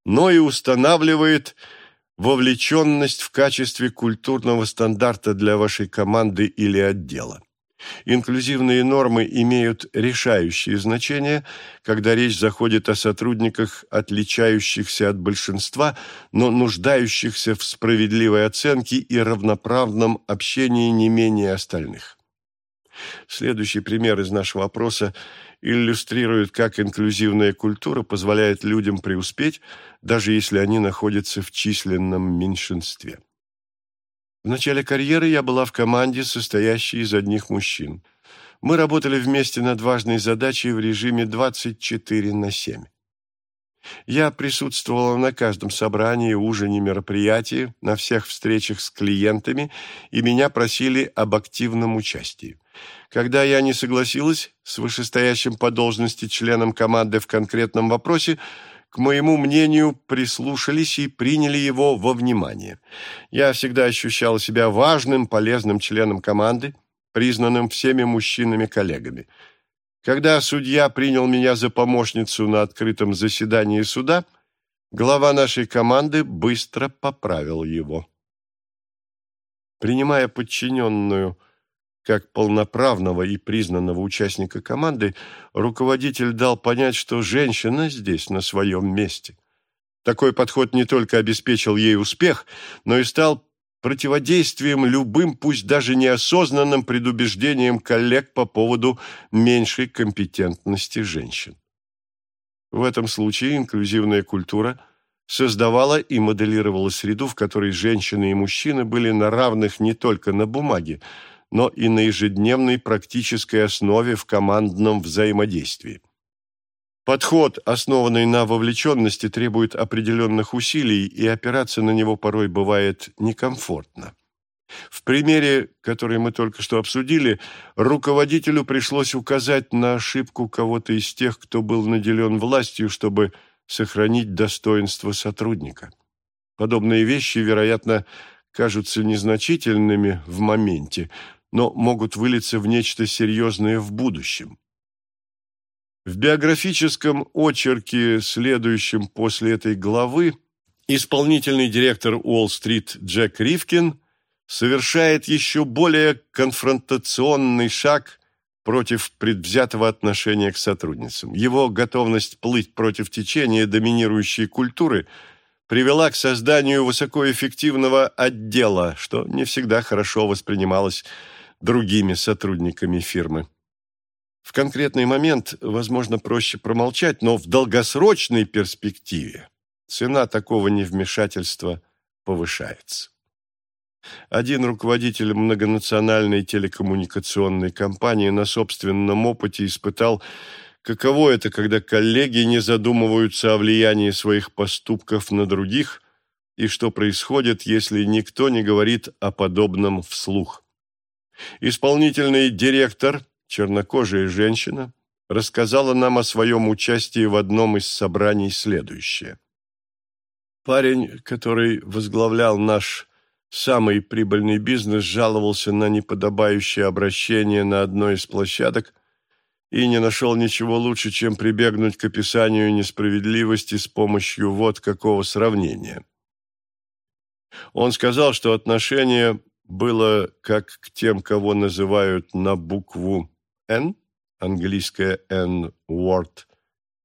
но и устанавливает вовлеченность в качестве культурного стандарта для вашей команды или отдела. Инклюзивные нормы имеют решающее значение, когда речь заходит о сотрудниках, отличающихся от большинства, но нуждающихся в справедливой оценке и равноправном общении не менее остальных. Следующий пример из нашего опроса иллюстрирует, как инклюзивная культура позволяет людям преуспеть, даже если они находятся в численном меньшинстве. В начале карьеры я была в команде, состоящей из одних мужчин. Мы работали вместе над важной задачей в режиме 24 на 7. Я присутствовала на каждом собрании, ужине, мероприятии, на всех встречах с клиентами, и меня просили об активном участии. Когда я не согласилась с вышестоящим по должности членом команды в конкретном вопросе, к моему мнению, прислушались и приняли его во внимание. Я всегда ощущал себя важным, полезным членом команды, признанным всеми мужчинами-коллегами. Когда судья принял меня за помощницу на открытом заседании суда, глава нашей команды быстро поправил его. Принимая подчиненную как полноправного и признанного участника команды, руководитель дал понять, что женщина здесь на своем месте. Такой подход не только обеспечил ей успех, но и стал противодействием любым, пусть даже неосознанным предубеждениям коллег по поводу меньшей компетентности женщин. В этом случае инклюзивная культура создавала и моделировала среду, в которой женщины и мужчины были на равных не только на бумаге, но и на ежедневной практической основе в командном взаимодействии. Подход, основанный на вовлеченности, требует определенных усилий, и опираться на него порой бывает некомфортно. В примере, который мы только что обсудили, руководителю пришлось указать на ошибку кого-то из тех, кто был наделен властью, чтобы сохранить достоинство сотрудника. Подобные вещи, вероятно, кажутся незначительными в моменте, но могут вылиться в нечто серьезное в будущем. В биографическом очерке, следующем после этой главы, исполнительный директор Уолл-стрит Джек Ривкин совершает еще более конфронтационный шаг против предвзятого отношения к сотрудницам. Его готовность плыть против течения доминирующей культуры привела к созданию высокоэффективного отдела, что не всегда хорошо воспринималось другими сотрудниками фирмы. В конкретный момент, возможно, проще промолчать, но в долгосрочной перспективе цена такого невмешательства повышается. Один руководитель многонациональной телекоммуникационной компании на собственном опыте испытал, каково это, когда коллеги не задумываются о влиянии своих поступков на других и что происходит, если никто не говорит о подобном вслух. Исполнительный директор, чернокожая женщина, рассказала нам о своем участии в одном из собраний следующее. Парень, который возглавлял наш самый прибыльный бизнес, жаловался на неподобающее обращение на одной из площадок и не нашел ничего лучше, чем прибегнуть к описанию несправедливости с помощью вот какого сравнения. Он сказал, что отношение было как к тем, кого называют на букву «Н», английское «N-word»,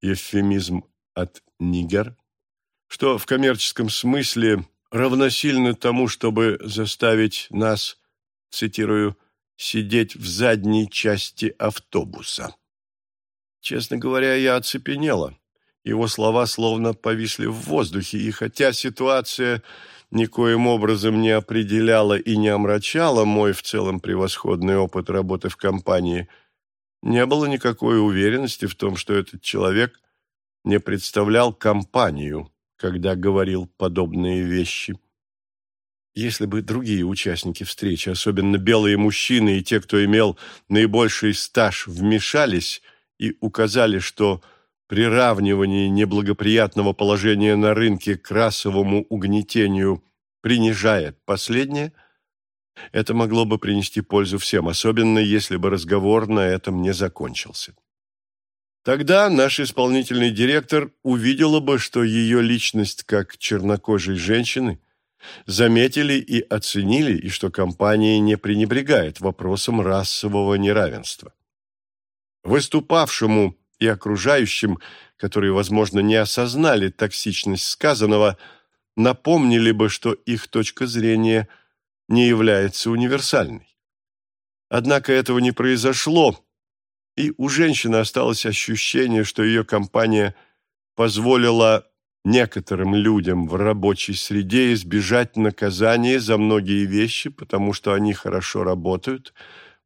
эвфемизм от «нигер», что в коммерческом смысле равносильно тому, чтобы заставить нас, цитирую, «сидеть в задней части автобуса». Честно говоря, я оцепенела. Его слова словно повисли в воздухе, и хотя ситуация никоим образом не определяла и не омрачала мой в целом превосходный опыт работы в компании, не было никакой уверенности в том, что этот человек не представлял компанию, когда говорил подобные вещи. Если бы другие участники встречи, особенно белые мужчины и те, кто имел наибольший стаж, вмешались и указали, что приравнивание неблагоприятного положения на рынке к расовому угнетению принижает последнее, это могло бы принести пользу всем, особенно если бы разговор на этом не закончился. Тогда наш исполнительный директор увидела бы, что ее личность как чернокожей женщины заметили и оценили, и что компания не пренебрегает вопросом расового неравенства. Выступавшему и окружающим, которые, возможно, не осознали токсичность сказанного, напомнили бы, что их точка зрения не является универсальной. Однако этого не произошло, и у женщины осталось ощущение, что ее компания позволила некоторым людям в рабочей среде избежать наказания за многие вещи, потому что они хорошо работают,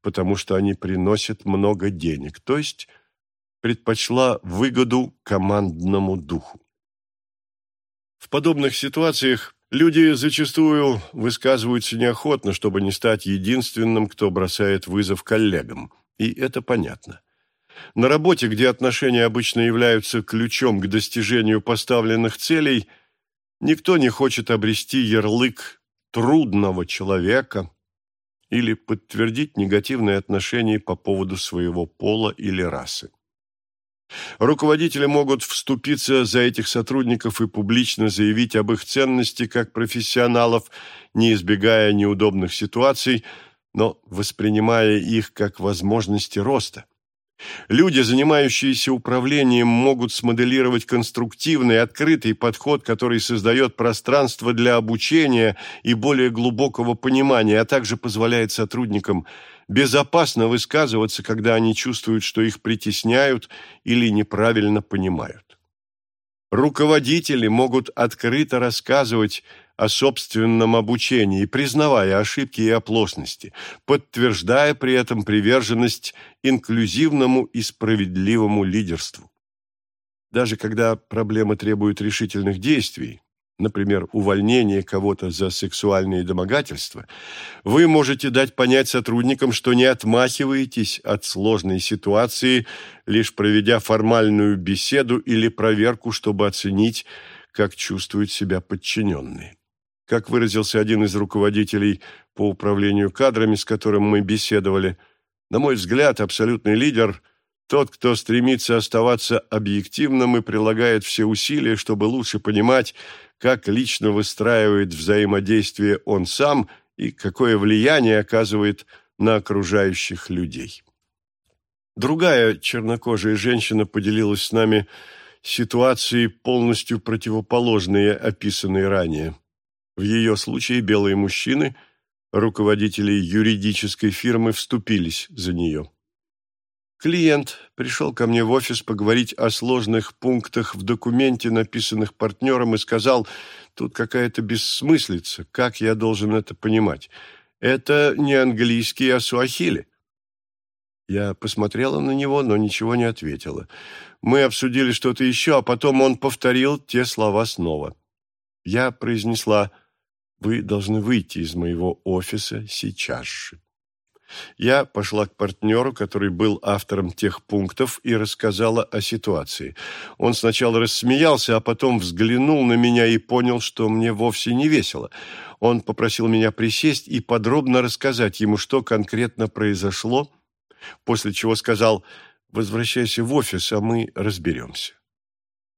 потому что они приносят много денег, то есть предпочла выгоду командному духу. В подобных ситуациях люди зачастую высказываются неохотно, чтобы не стать единственным, кто бросает вызов коллегам, и это понятно. На работе, где отношения обычно являются ключом к достижению поставленных целей, никто не хочет обрести ярлык трудного человека или подтвердить негативные отношения по поводу своего пола или расы. Руководители могут вступиться за этих сотрудников и публично заявить об их ценности как профессионалов, не избегая неудобных ситуаций, но воспринимая их как возможности роста. Люди, занимающиеся управлением, могут смоделировать конструктивный, открытый подход, который создает пространство для обучения и более глубокого понимания, а также позволяет сотрудникам безопасно высказываться, когда они чувствуют, что их притесняют или неправильно понимают. Руководители могут открыто рассказывать о собственном обучении, признавая ошибки и оплошности, подтверждая при этом приверженность инклюзивному и справедливому лидерству. Даже когда проблема требует решительных действий, например, увольнение кого-то за сексуальные домогательства, вы можете дать понять сотрудникам, что не отмахиваетесь от сложной ситуации, лишь проведя формальную беседу или проверку, чтобы оценить, как чувствуют себя подчиненные. Как выразился один из руководителей по управлению кадрами, с которым мы беседовали, на мой взгляд, абсолютный лидер – тот, кто стремится оставаться объективным и прилагает все усилия, чтобы лучше понимать, как лично выстраивает взаимодействие он сам и какое влияние оказывает на окружающих людей. Другая чернокожая женщина поделилась с нами ситуацией, полностью противоположной описанной ранее. В ее случае белые мужчины, руководители юридической фирмы, вступились за нее. Клиент пришел ко мне в офис поговорить о сложных пунктах в документе, написанных партнером, и сказал, тут какая-то бессмыслица, как я должен это понимать? Это не английский, а суахили. Я посмотрела на него, но ничего не ответила. Мы обсудили что-то еще, а потом он повторил те слова снова. Я произнесла, вы должны выйти из моего офиса сейчас же. Я пошла к партнеру, который был автором тех пунктов, и рассказала о ситуации. Он сначала рассмеялся, а потом взглянул на меня и понял, что мне вовсе не весело. Он попросил меня присесть и подробно рассказать ему, что конкретно произошло, после чего сказал «Возвращайся в офис, а мы разберемся».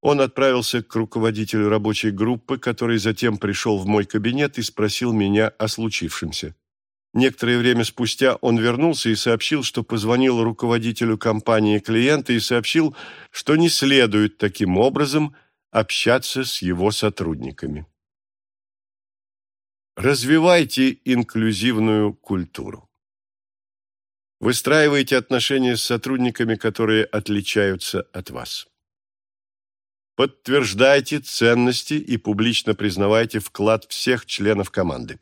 Он отправился к руководителю рабочей группы, который затем пришел в мой кабинет и спросил меня о случившемся. Некоторое время спустя он вернулся и сообщил, что позвонил руководителю компании клиента и сообщил, что не следует таким образом общаться с его сотрудниками. Развивайте инклюзивную культуру. Выстраивайте отношения с сотрудниками, которые отличаются от вас. Подтверждайте ценности и публично признавайте вклад всех членов команды.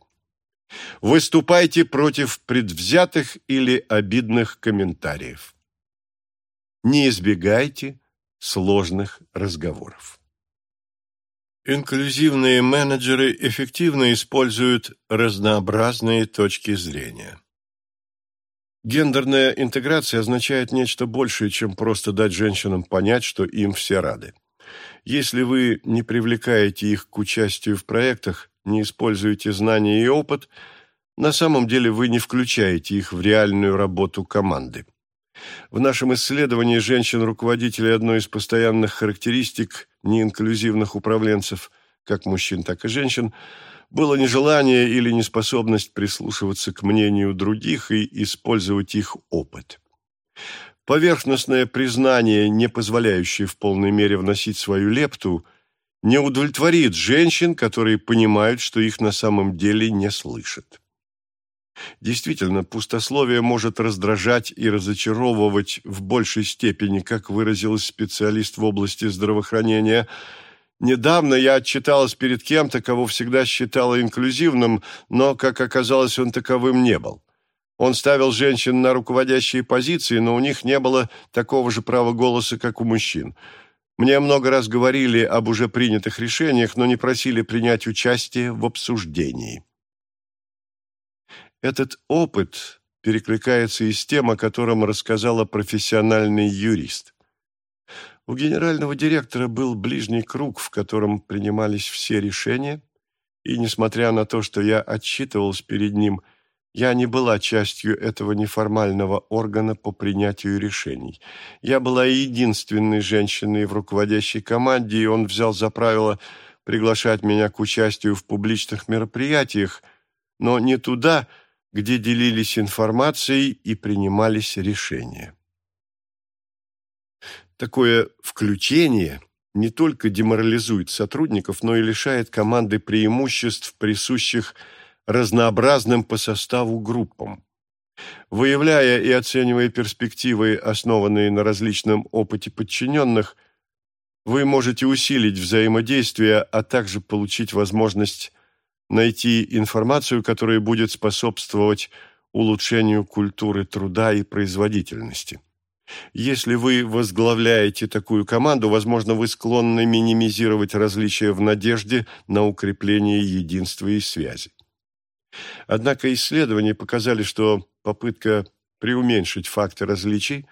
Выступайте против предвзятых или обидных комментариев. Не избегайте сложных разговоров. Инклюзивные менеджеры эффективно используют разнообразные точки зрения. Гендерная интеграция означает нечто большее, чем просто дать женщинам понять, что им все рады. Если вы не привлекаете их к участию в проектах, не используете знания и опыт, на самом деле вы не включаете их в реальную работу команды. В нашем исследовании женщин-руководителей одной из постоянных характеристик неинклюзивных управленцев, как мужчин, так и женщин, было нежелание или неспособность прислушиваться к мнению других и использовать их опыт. Поверхностное признание, не позволяющее в полной мере вносить свою лепту, не удовлетворит женщин, которые понимают, что их на самом деле не слышат. Действительно, пустословие может раздражать и разочаровывать в большей степени, как выразилась специалист в области здравоохранения. Недавно я отчиталась перед кем-то, кого всегда считала инклюзивным, но, как оказалось, он таковым не был. Он ставил женщин на руководящие позиции, но у них не было такого же права голоса, как у мужчин. Мне много раз говорили об уже принятых решениях, но не просили принять участие в обсуждении. Этот опыт перекликается и с тем, о котором рассказала профессиональный юрист. У генерального директора был ближний круг, в котором принимались все решения, и, несмотря на то, что я отчитывался перед ним, я не была частью этого неформального органа по принятию решений. Я была единственной женщиной в руководящей команде, и он взял за правило приглашать меня к участию в публичных мероприятиях, но не туда, где делились информацией и принимались решения. Такое включение не только деморализует сотрудников, но и лишает команды преимуществ, присущих разнообразным по составу группам. Выявляя и оценивая перспективы, основанные на различном опыте подчиненных, вы можете усилить взаимодействие, а также получить возможность найти информацию, которая будет способствовать улучшению культуры труда и производительности. Если вы возглавляете такую команду, возможно, вы склонны минимизировать различия в надежде на укрепление единства и связи. Однако исследования показали, что попытка преуменьшить факты различий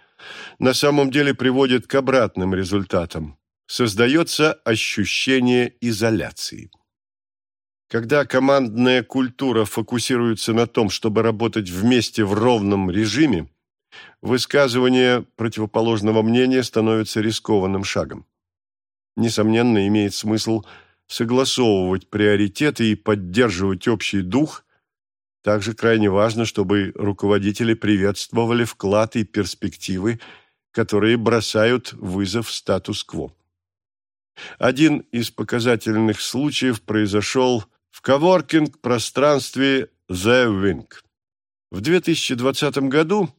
на самом деле приводит к обратным результатам. Создается ощущение изоляции. Когда командная культура фокусируется на том, чтобы работать вместе в ровном режиме, высказывание противоположного мнения становится рискованным шагом. Несомненно, имеет смысл согласовывать приоритеты и поддерживать общий дух. Также крайне важно, чтобы руководители приветствовали вклад и перспективы, которые бросают вызов статус-кво. Один из показательных случаев произошел в коворкинг-пространстве The Wing. В 2020 году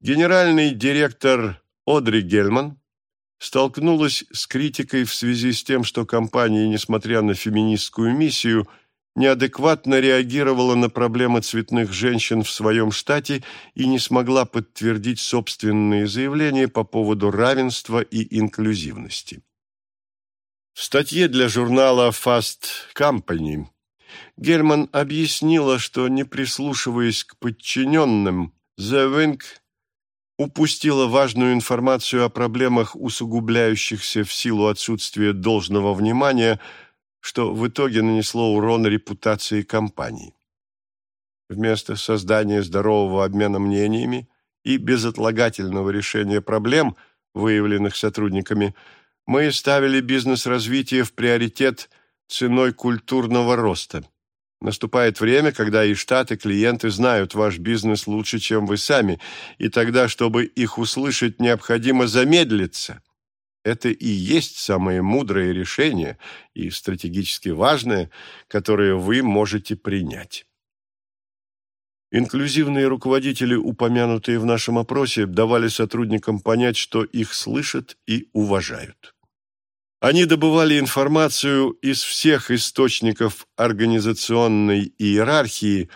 генеральный директор Одри Гельман столкнулась с критикой в связи с тем, что компания, несмотря на феминистскую миссию, неадекватно реагировала на проблемы цветных женщин в своем штате и не смогла подтвердить собственные заявления по поводу равенства и инклюзивности. В статье для журнала Fast Company Гельман объяснила, что, не прислушиваясь к подчиненным, The Wing упустила важную информацию о проблемах, усугубляющихся в силу отсутствия должного внимания, что в итоге нанесло урон репутации компании. Вместо создания здорового обмена мнениями и безотлагательного решения проблем, выявленных сотрудниками, мы ставили бизнес-развитие в приоритет ценой культурного роста. Наступает время, когда и штаты, клиенты знают ваш бизнес лучше, чем вы сами, и тогда, чтобы их услышать, необходимо замедлиться. Это и есть самое мудрое решение и стратегически важное, которое вы можете принять. Инклюзивные руководители, упомянутые в нашем опросе, давали сотрудникам понять, что их слышат и уважают. Они добывали информацию из всех источников организационной иерархии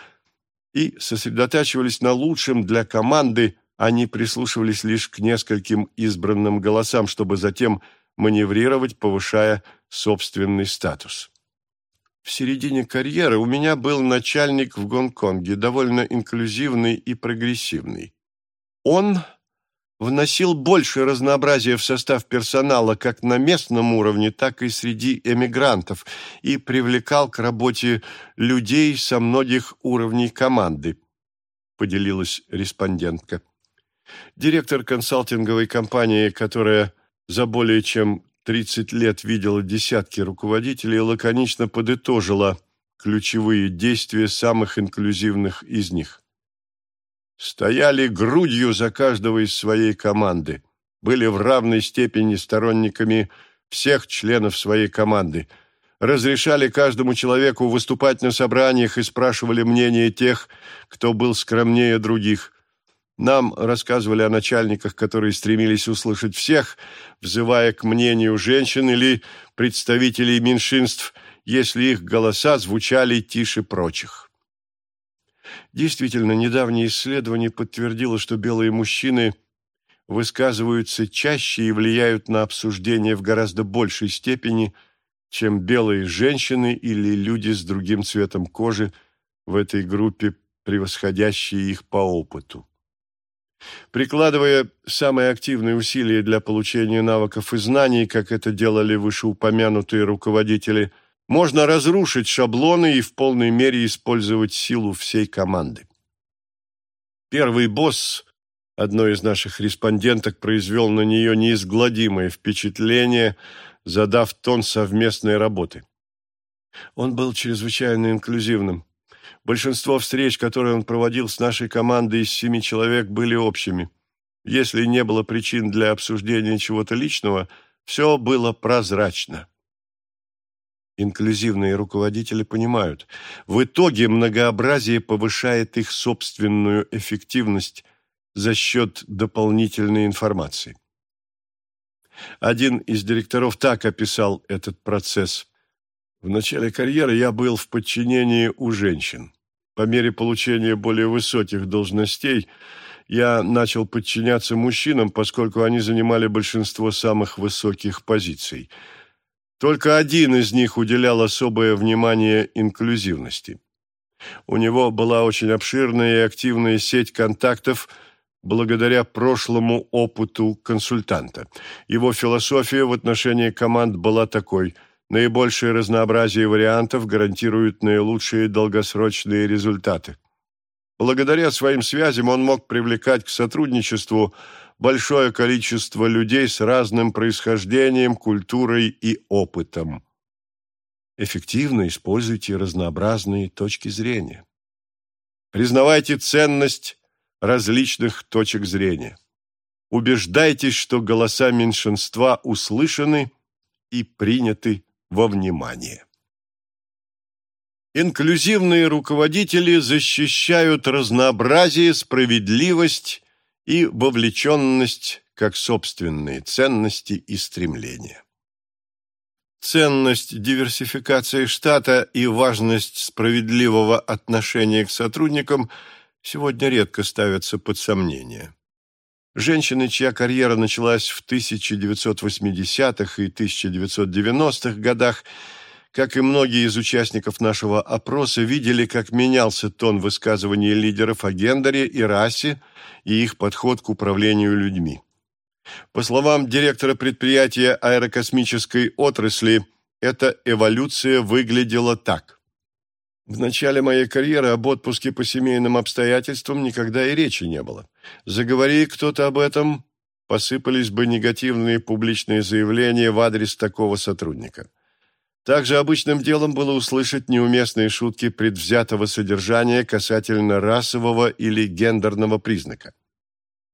и сосредотачивались на лучшем для команды, они прислушивались лишь к нескольким избранным голосам, чтобы затем маневрировать, повышая собственный статус. В середине карьеры у меня был начальник в Гонконге, довольно инклюзивный и прогрессивный. Он вносил больше разнообразия в состав персонала как на местном уровне, так и среди эмигрантов и привлекал к работе людей со многих уровней команды, поделилась респондентка. Директор консалтинговой компании, которая за более чем 30 лет видела десятки руководителей, лаконично подытожила ключевые действия самых инклюзивных из них. Стояли грудью за каждого из своей команды, были в равной степени сторонниками всех членов своей команды, разрешали каждому человеку выступать на собраниях и спрашивали мнение тех, кто был скромнее других, нам рассказывали о начальниках, которые стремились услышать всех, взывая к мнению женщин или представителей меньшинств, если их голоса звучали тише прочих. Действительно, недавнее исследование подтвердило, что белые мужчины высказываются чаще и влияют на обсуждение в гораздо большей степени, чем белые женщины или люди с другим цветом кожи в этой группе, превосходящие их по опыту. Прикладывая самые активные усилия для получения навыков и знаний, как это делали вышеупомянутые руководители, можно разрушить шаблоны и в полной мере использовать силу всей команды. Первый босс, одной из наших респонденток, произвел на нее неизгладимое впечатление, задав тон совместной работы. Он был чрезвычайно инклюзивным. Большинство встреч, которые он проводил с нашей командой из семи человек, были общими. Если не было причин для обсуждения чего-то личного, все было прозрачно. Инклюзивные руководители понимают, в итоге многообразие повышает их собственную эффективность за счет дополнительной информации. Один из директоров так описал этот процесс. В начале карьеры я был в подчинении у женщин. По мере получения более высоких должностей я начал подчиняться мужчинам, поскольку они занимали большинство самых высоких позиций. Только один из них уделял особое внимание инклюзивности. У него была очень обширная и активная сеть контактов благодаря прошлому опыту консультанта. Его философия в отношении команд была такой – Наибольшее разнообразие вариантов гарантирует наилучшие долгосрочные результаты. Благодаря своим связям он мог привлекать к сотрудничеству большое количество людей с разным происхождением, культурой и опытом. Эффективно используйте разнообразные точки зрения. Признавайте ценность различных точек зрения. Убеждайтесь, что голоса меньшинства услышаны и приняты во внимание. Инклюзивные руководители защищают разнообразие, справедливость и вовлеченность как собственные ценности и стремления. Ценность диверсификации штата и важность справедливого отношения к сотрудникам сегодня редко ставятся под сомнение. Женщины, чья карьера началась в 1980-х и 1990-х годах, как и многие из участников нашего опроса, видели, как менялся тон высказываний лидеров о гендере и расе и их подход к управлению людьми. По словам директора предприятия аэрокосмической отрасли, эта эволюция выглядела так. В начале моей карьеры об отпуске по семейным обстоятельствам никогда и речи не было. Заговори кто-то об этом, посыпались бы негативные публичные заявления в адрес такого сотрудника. Также обычным делом было услышать неуместные шутки предвзятого содержания касательно расового или гендерного признака.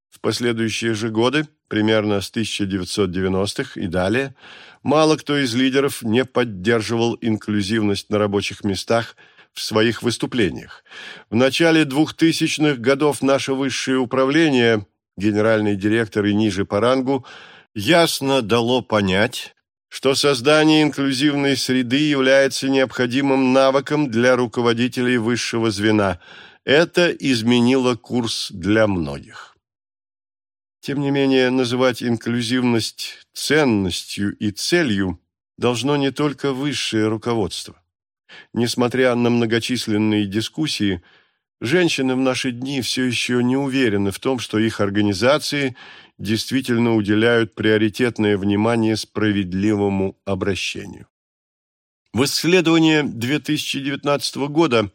В последующие же годы, примерно с 1990-х и далее, мало кто из лидеров не поддерживал инклюзивность на рабочих местах – в своих выступлениях. В начале 2000-х годов наше высшее управление, генеральный директор и ниже по рангу, ясно дало понять, что создание инклюзивной среды является необходимым навыком для руководителей высшего звена. Это изменило курс для многих. Тем не менее, называть инклюзивность ценностью и целью должно не только высшее руководство. Несмотря на многочисленные дискуссии, женщины в наши дни все еще не уверены в том, что их организации действительно уделяют приоритетное внимание справедливому обращению. В исследовании 2019 года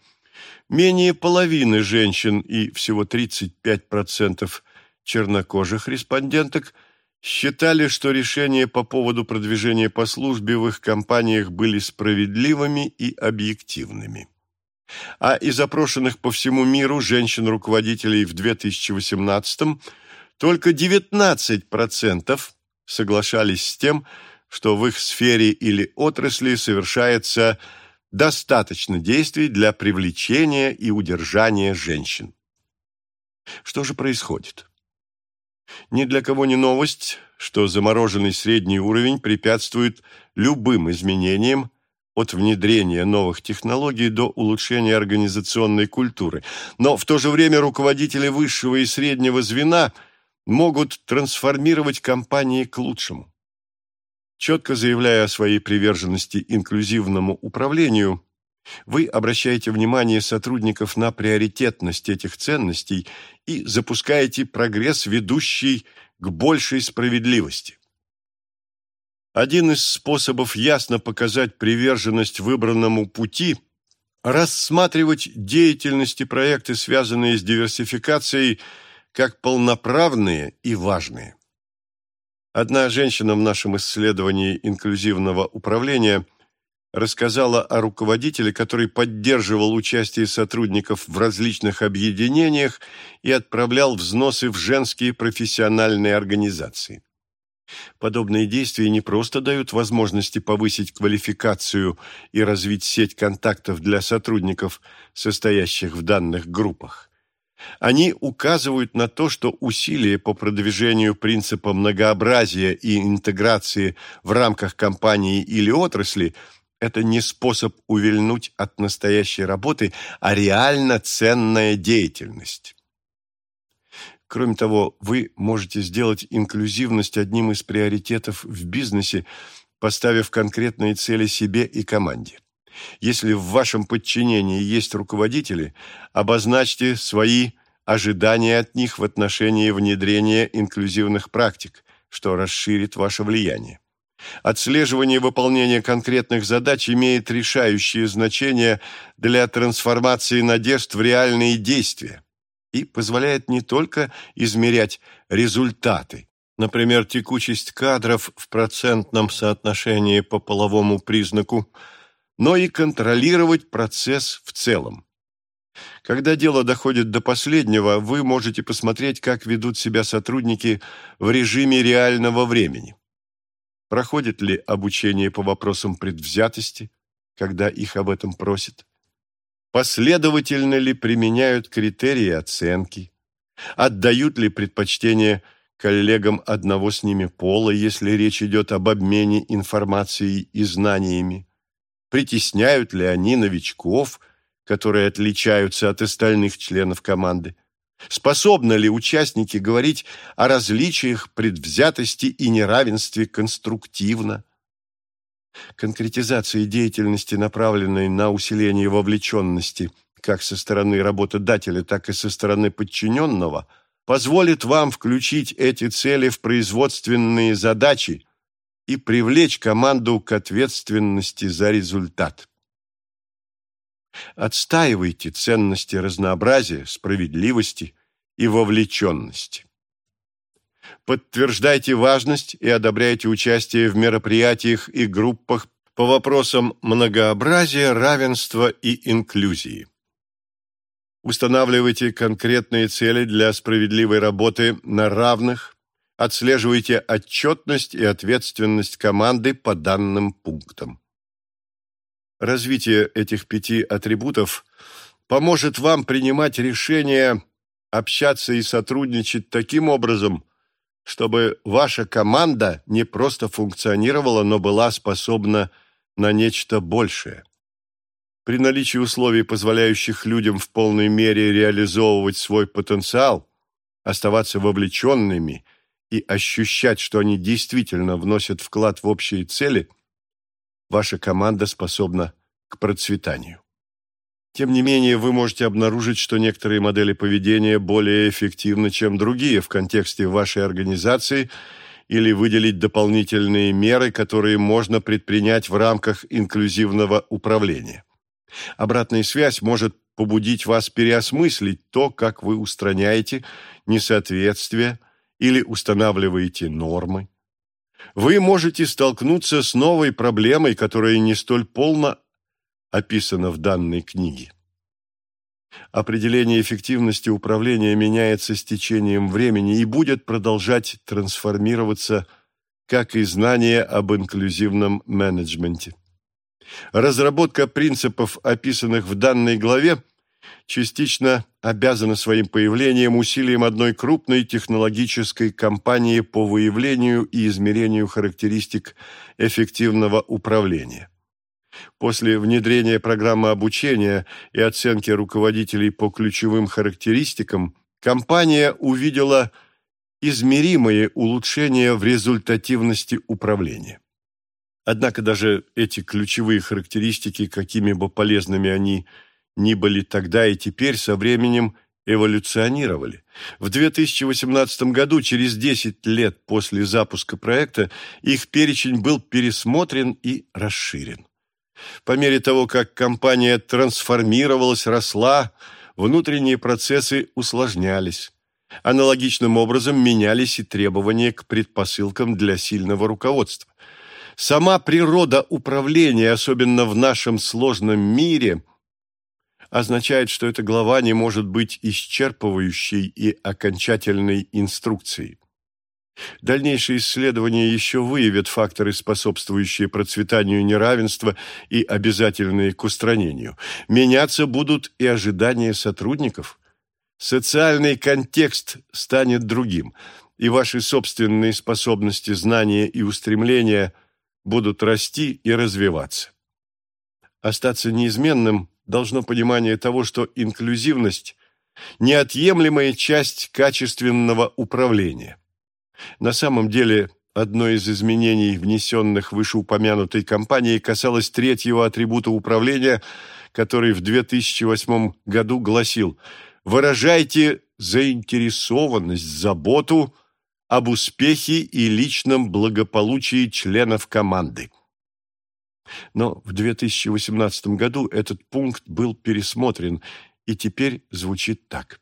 менее половины женщин и всего 35% чернокожих респонденток считали, что решения по поводу продвижения по службе в их компаниях были справедливыми и объективными. А из опрошенных по всему миру женщин-руководителей в 2018 году только 19% соглашались с тем, что в их сфере или отрасли совершается достаточно действий для привлечения и удержания женщин. Что же происходит? Ни для кого не новость, что замороженный средний уровень препятствует любым изменениям от внедрения новых технологий до улучшения организационной культуры. Но в то же время руководители высшего и среднего звена – могут трансформировать компании к лучшему. Четко заявляя о своей приверженности инклюзивному управлению, вы обращаете внимание сотрудников на приоритетность этих ценностей и запускаете прогресс, ведущий к большей справедливости. Один из способов ясно показать приверженность выбранному пути – рассматривать деятельности проекты, связанные с диверсификацией – как полноправные и важные. Одна женщина в нашем исследовании инклюзивного управления рассказала о руководителе, который поддерживал участие сотрудников в различных объединениях и отправлял взносы в женские профессиональные организации. Подобные действия не просто дают возможности повысить квалификацию и развить сеть контактов для сотрудников, состоящих в данных группах. Они указывают на то, что усилия по продвижению принципа многообразия и интеграции в рамках компании или отрасли – это не способ увильнуть от настоящей работы, а реально ценная деятельность. Кроме того, вы можете сделать инклюзивность одним из приоритетов в бизнесе, поставив конкретные цели себе и команде. Если в вашем подчинении есть руководители, обозначьте свои ожидания от них в отношении внедрения инклюзивных практик, что расширит ваше влияние. Отслеживание выполнения конкретных задач имеет решающее значение для трансформации надежд в реальные действия и позволяет не только измерять результаты, например, текучесть кадров в процентном соотношении по половому признаку, но и контролировать процесс в целом. Когда дело доходит до последнего, вы можете посмотреть, как ведут себя сотрудники в режиме реального времени. Проходит ли обучение по вопросам предвзятости, когда их об этом просят? Последовательно ли применяют критерии оценки? Отдают ли предпочтение коллегам одного с ними пола, если речь идет об обмене информацией и знаниями? притесняют ли они новичков, которые отличаются от остальных членов команды. Способны ли участники говорить о различиях, предвзятости и неравенстве конструктивно? Конкретизация деятельности, направленной на усиление вовлеченности как со стороны работодателя, так и со стороны подчиненного, позволит вам включить эти цели в производственные задачи и привлечь команду к ответственности за результат. Отстаивайте ценности разнообразия, справедливости и вовлеченности. Подтверждайте важность и одобряйте участие в мероприятиях и группах по вопросам многообразия, равенства и инклюзии. Устанавливайте конкретные цели для справедливой работы на равных, Отслеживайте отчетность и ответственность команды по данным пунктам. Развитие этих пяти атрибутов поможет вам принимать решения, общаться и сотрудничать таким образом, чтобы ваша команда не просто функционировала, но была способна на нечто большее. При наличии условий, позволяющих людям в полной мере реализовывать свой потенциал, оставаться вовлеченными и ощущать, что они действительно вносят вклад в общие цели, ваша команда способна к процветанию. Тем не менее, вы можете обнаружить, что некоторые модели поведения более эффективны, чем другие в контексте вашей организации или выделить дополнительные меры, которые можно предпринять в рамках инклюзивного управления. Обратная связь может побудить вас переосмыслить то, как вы устраняете несоответствия или устанавливаете нормы. Вы можете столкнуться с новой проблемой, которая не столь полно описано в данной книге. Определение эффективности управления меняется с течением времени и будет продолжать трансформироваться, как и знание об инклюзивном менеджменте. Разработка принципов, описанных в данной главе, частично обязана своим появлением усилием одной крупной технологической компании по выявлению и измерению характеристик эффективного управления. После внедрения программы обучения и оценки руководителей по ключевым характеристикам, компания увидела измеримые улучшения в результативности управления. Однако даже эти ключевые характеристики, какими бы полезными они ни были тогда и теперь, со временем эволюционировали. В 2018 году, через 10 лет после запуска проекта, их перечень был пересмотрен и расширен. По мере того, как компания трансформировалась, росла, внутренние процессы усложнялись. Аналогичным образом менялись и требования к предпосылкам для сильного руководства. Сама природа управления, особенно в нашем сложном мире, означает, что эта глава не может быть исчерпывающей и окончательной инструкцией. Дальнейшие исследования еще выявят факторы, способствующие процветанию неравенства и обязательные к устранению. Меняться будут и ожидания сотрудников. Социальный контекст станет другим, и ваши собственные способности, знания и устремления будут расти и развиваться. Остаться неизменным должно понимание того, что инклюзивность – неотъемлемая часть качественного управления – на самом деле, одно из изменений, внесенных вышеупомянутой компанией, касалось третьего атрибута управления, который в 2008 году гласил «Выражайте заинтересованность, заботу об успехе и личном благополучии членов команды». Но в 2018 году этот пункт был пересмотрен и теперь звучит так.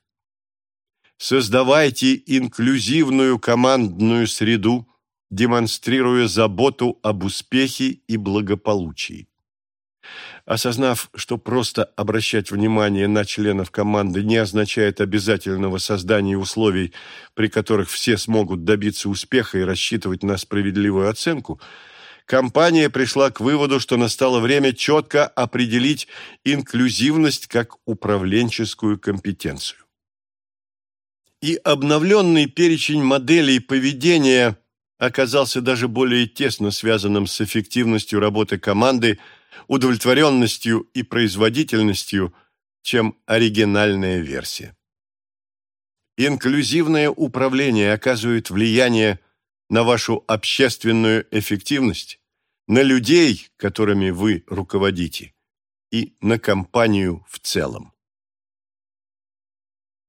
Создавайте инклюзивную командную среду, демонстрируя заботу об успехе и благополучии. Осознав, что просто обращать внимание на членов команды не означает обязательного создания условий, при которых все смогут добиться успеха и рассчитывать на справедливую оценку, компания пришла к выводу, что настало время четко определить инклюзивность как управленческую компетенцию и обновленный перечень моделей поведения оказался даже более тесно связанным с эффективностью работы команды, удовлетворенностью и производительностью, чем оригинальная версия. Инклюзивное управление оказывает влияние на вашу общественную эффективность, на людей, которыми вы руководите, и на компанию в целом.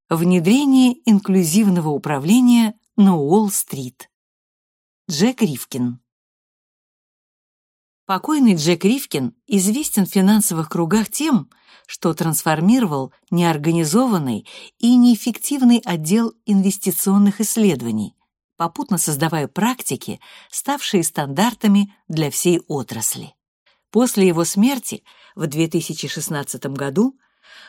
Внедрение инклюзивного управления на Уолл-стрит. Джек Ривкин. Покойный Джек Ривкин известен в финансовых кругах тем, что трансформировал неорганизованный и неэффективный отдел инвестиционных исследований, попутно создавая практики, ставшие стандартами для всей отрасли. После его смерти в 2016 году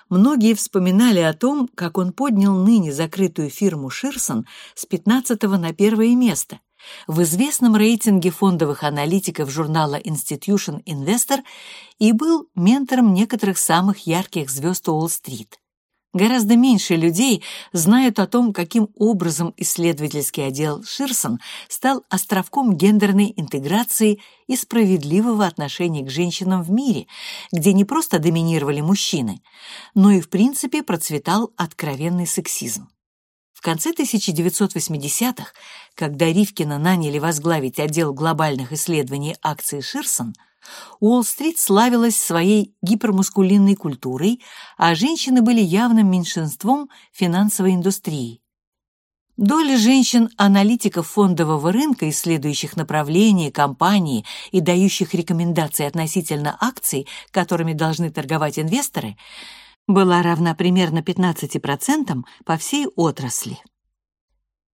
многие вспоминали о том, как он поднял ныне закрытую фирму Ширсон с 15 на первое место. В известном рейтинге фондовых аналитиков журнала Institution Investor и был ментором некоторых самых ярких звезд Уолл-стрит. Гораздо меньше людей знают о том, каким образом исследовательский отдел Ширсон стал островком гендерной интеграции и справедливого отношения к женщинам в мире, где не просто доминировали мужчины, но и в принципе процветал откровенный сексизм. В конце 1980-х, когда Ривкина наняли возглавить отдел глобальных исследований акции Ширсон, Уолл-стрит славилась своей гипермускулинной культурой, а женщины были явным меньшинством финансовой индустрии. Доля женщин-аналитиков фондового рынка, исследующих направления компании и дающих рекомендации относительно акций, которыми должны торговать инвесторы, была равна примерно 15% по всей отрасли.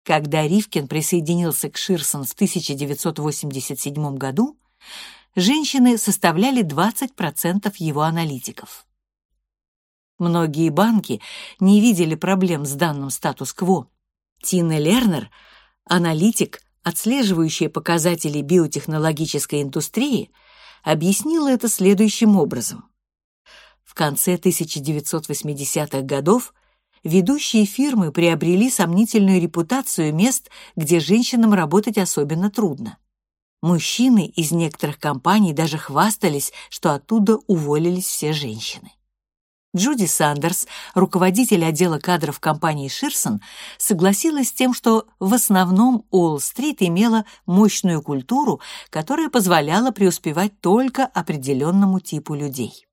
Когда Ривкин присоединился к Ширсон в 1987 году, женщины составляли 20% его аналитиков. Многие банки не видели проблем с данным статус-кво. Тина Лернер, аналитик, отслеживающая показатели биотехнологической индустрии, объяснила это следующим образом. В конце 1980-х годов ведущие фирмы приобрели сомнительную репутацию мест, где женщинам работать особенно трудно. Мужчины из некоторых компаний даже хвастались, что оттуда уволились все женщины. Джуди Сандерс, руководитель отдела кадров компании Ширсон, согласилась с тем, что в основном Уолл-стрит имела мощную культуру, которая позволяла преуспевать только определенному типу людей.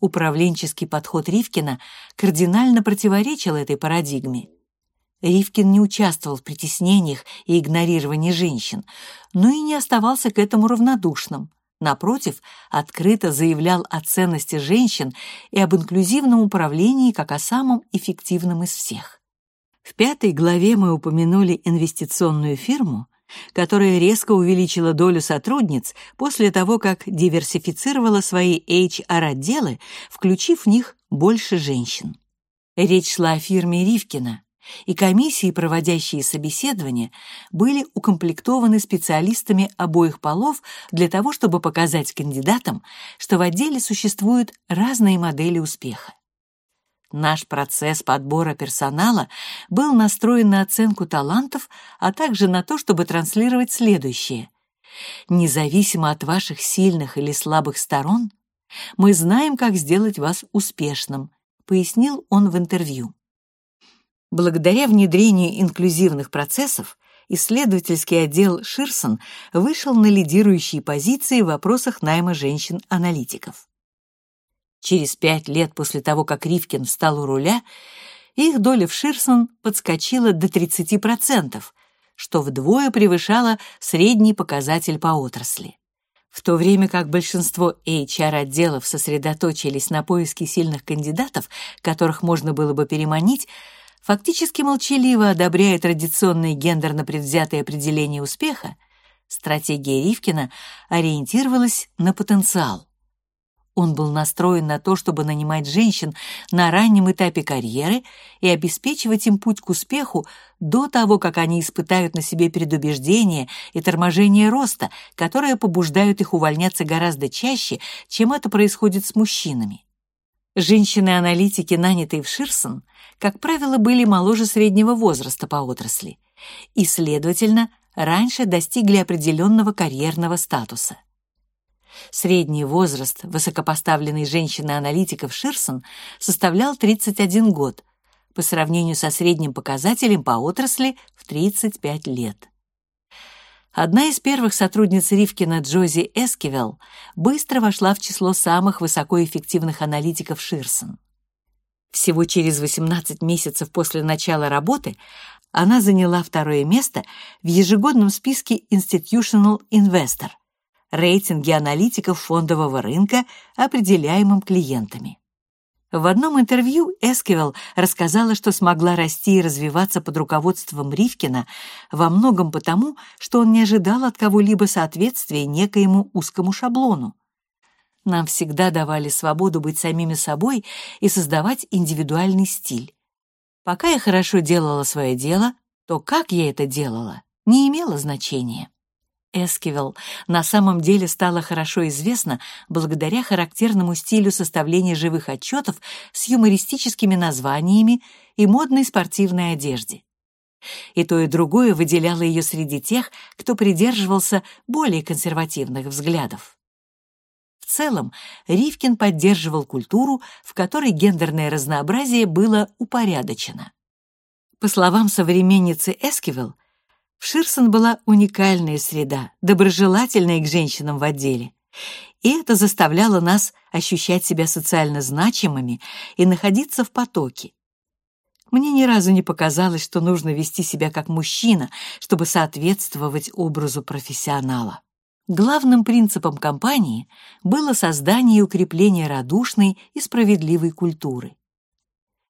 Управленческий подход Ривкина кардинально противоречил этой парадигме. Ривкин не участвовал в притеснениях и игнорировании женщин, но и не оставался к этому равнодушным. Напротив, открыто заявлял о ценности женщин и об инклюзивном управлении как о самом эффективном из всех. В пятой главе мы упомянули инвестиционную фирму, которая резко увеличила долю сотрудниц после того, как диверсифицировала свои HR-отделы, включив в них больше женщин. Речь шла о фирме Ривкина, и комиссии, проводящие собеседования, были укомплектованы специалистами обоих полов для того, чтобы показать кандидатам, что в отделе существуют разные модели успеха. Наш процесс подбора персонала был настроен на оценку талантов, а также на то, чтобы транслировать следующее. Независимо от ваших сильных или слабых сторон, мы знаем, как сделать вас успешным, пояснил он в интервью. Благодаря внедрению инклюзивных процессов исследовательский отдел Ширсон вышел на лидирующие позиции в вопросах найма женщин-аналитиков. Через пять лет после того, как Ривкин встал у руля, их доля в Ширсон подскочила до 30%, что вдвое превышало средний показатель по отрасли. В то время как большинство HR-отделов сосредоточились на поиске сильных кандидатов, которых можно было бы переманить, фактически молчаливо одобряя традиционные гендерно-предвзятые определения успеха, стратегия Ривкина ориентировалась на потенциал. Он был настроен на то, чтобы нанимать женщин на раннем этапе карьеры и обеспечивать им путь к успеху до того, как они испытают на себе предубеждение и торможение роста, которые побуждают их увольняться гораздо чаще, чем это происходит с мужчинами. Женщины-аналитики, нанятые в Ширсон, как правило, были моложе среднего возраста по отрасли и, следовательно, раньше достигли определенного карьерного статуса. Средний возраст высокопоставленной женщины-аналитиков Ширсон составлял 31 год, по сравнению со средним показателем по отрасли в 35 лет. Одна из первых сотрудниц Ривкина Джози Эскивелл быстро вошла в число самых высокоэффективных аналитиков Ширсон. Всего через 18 месяцев после начала работы она заняла второе место в ежегодном списке Institutional Investor, рейтинге аналитиков фондового рынка, определяемым клиентами. В одном интервью Эскивелл рассказала, что смогла расти и развиваться под руководством Ривкина во многом потому, что он не ожидал от кого-либо соответствия некоему узкому шаблону. Нам всегда давали свободу быть самими собой и создавать индивидуальный стиль. Пока я хорошо делала свое дело, то как я это делала, не имело значения. Эскивел на самом деле стало хорошо известно благодаря характерному стилю составления живых отчетов с юмористическими названиями и модной спортивной одежде. И то, и другое выделяло ее среди тех, кто придерживался более консервативных взглядов. В целом, Ривкин поддерживал культуру, в которой гендерное разнообразие было упорядочено. По словам современницы Эскивелл, в Ширсон была уникальная среда, доброжелательная к женщинам в отделе. И это заставляло нас ощущать себя социально значимыми и находиться в потоке. Мне ни разу не показалось, что нужно вести себя как мужчина, чтобы соответствовать образу профессионала. Главным принципом компании было создание и укрепление радушной и справедливой культуры.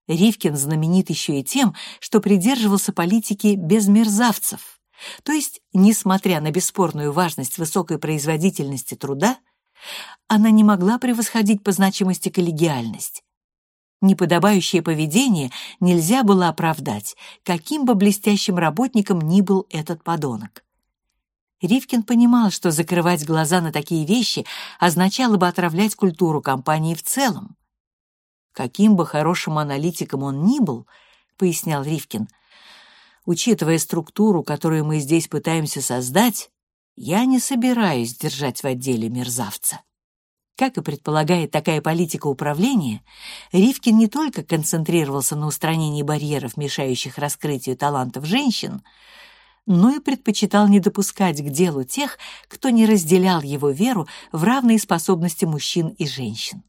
Ривкин знаменит еще и тем, что придерживался политики без мерзавцев, то есть, несмотря на бесспорную важность высокой производительности труда, она не могла превосходить по значимости коллегиальность. Неподобающее поведение нельзя было оправдать, каким бы блестящим работником ни был этот подонок. Ривкин понимал, что закрывать глаза на такие вещи означало бы отравлять культуру компании в целом. Каким бы хорошим аналитиком он ни был, пояснял Ривкин, учитывая структуру, которую мы здесь пытаемся создать, я не собираюсь держать в отделе мерзавца. Как и предполагает такая политика управления, Ривкин не только концентрировался на устранении барьеров, мешающих раскрытию талантов женщин, но и предпочитал не допускать к делу тех, кто не разделял его веру в равные способности мужчин и женщин.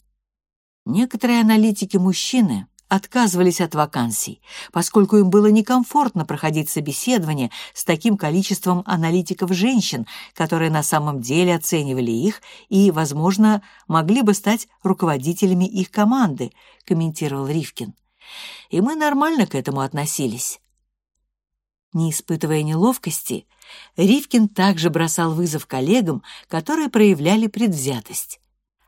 Некоторые аналитики-мужчины отказывались от вакансий, поскольку им было некомфортно проходить собеседование с таким количеством аналитиков-женщин, которые на самом деле оценивали их и, возможно, могли бы стать руководителями их команды, комментировал Ривкин. И мы нормально к этому относились. Не испытывая неловкости, Ривкин также бросал вызов коллегам, которые проявляли предвзятость.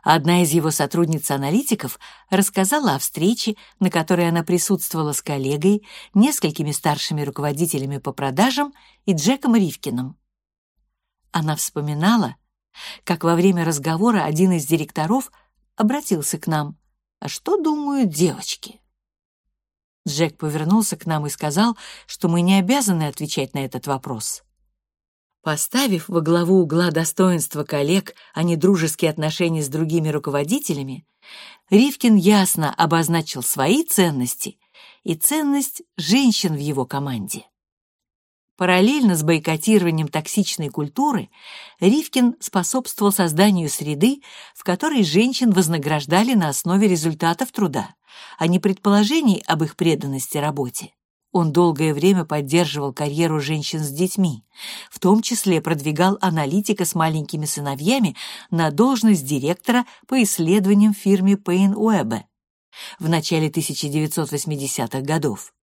Одна из его сотрудниц-аналитиков рассказала о встрече, на которой она присутствовала с коллегой, несколькими старшими руководителями по продажам и Джеком Ривкиным. Она вспоминала, как во время разговора один из директоров обратился к нам. «А что думают девочки?» Джек повернулся к нам и сказал, что мы не обязаны отвечать на этот вопрос. Поставив во главу угла достоинства коллег, а не дружеские отношения с другими руководителями, Ривкин ясно обозначил свои ценности и ценность женщин в его команде. Параллельно с бойкотированием токсичной культуры Ривкин способствовал созданию среды, в которой женщин вознаграждали на основе результатов труда, а не предположений об их преданности работе. Он долгое время поддерживал карьеру женщин с детьми, в том числе продвигал аналитика с маленькими сыновьями на должность директора по исследованиям в фирме Пейн Уэббе в начале 1980-х годов.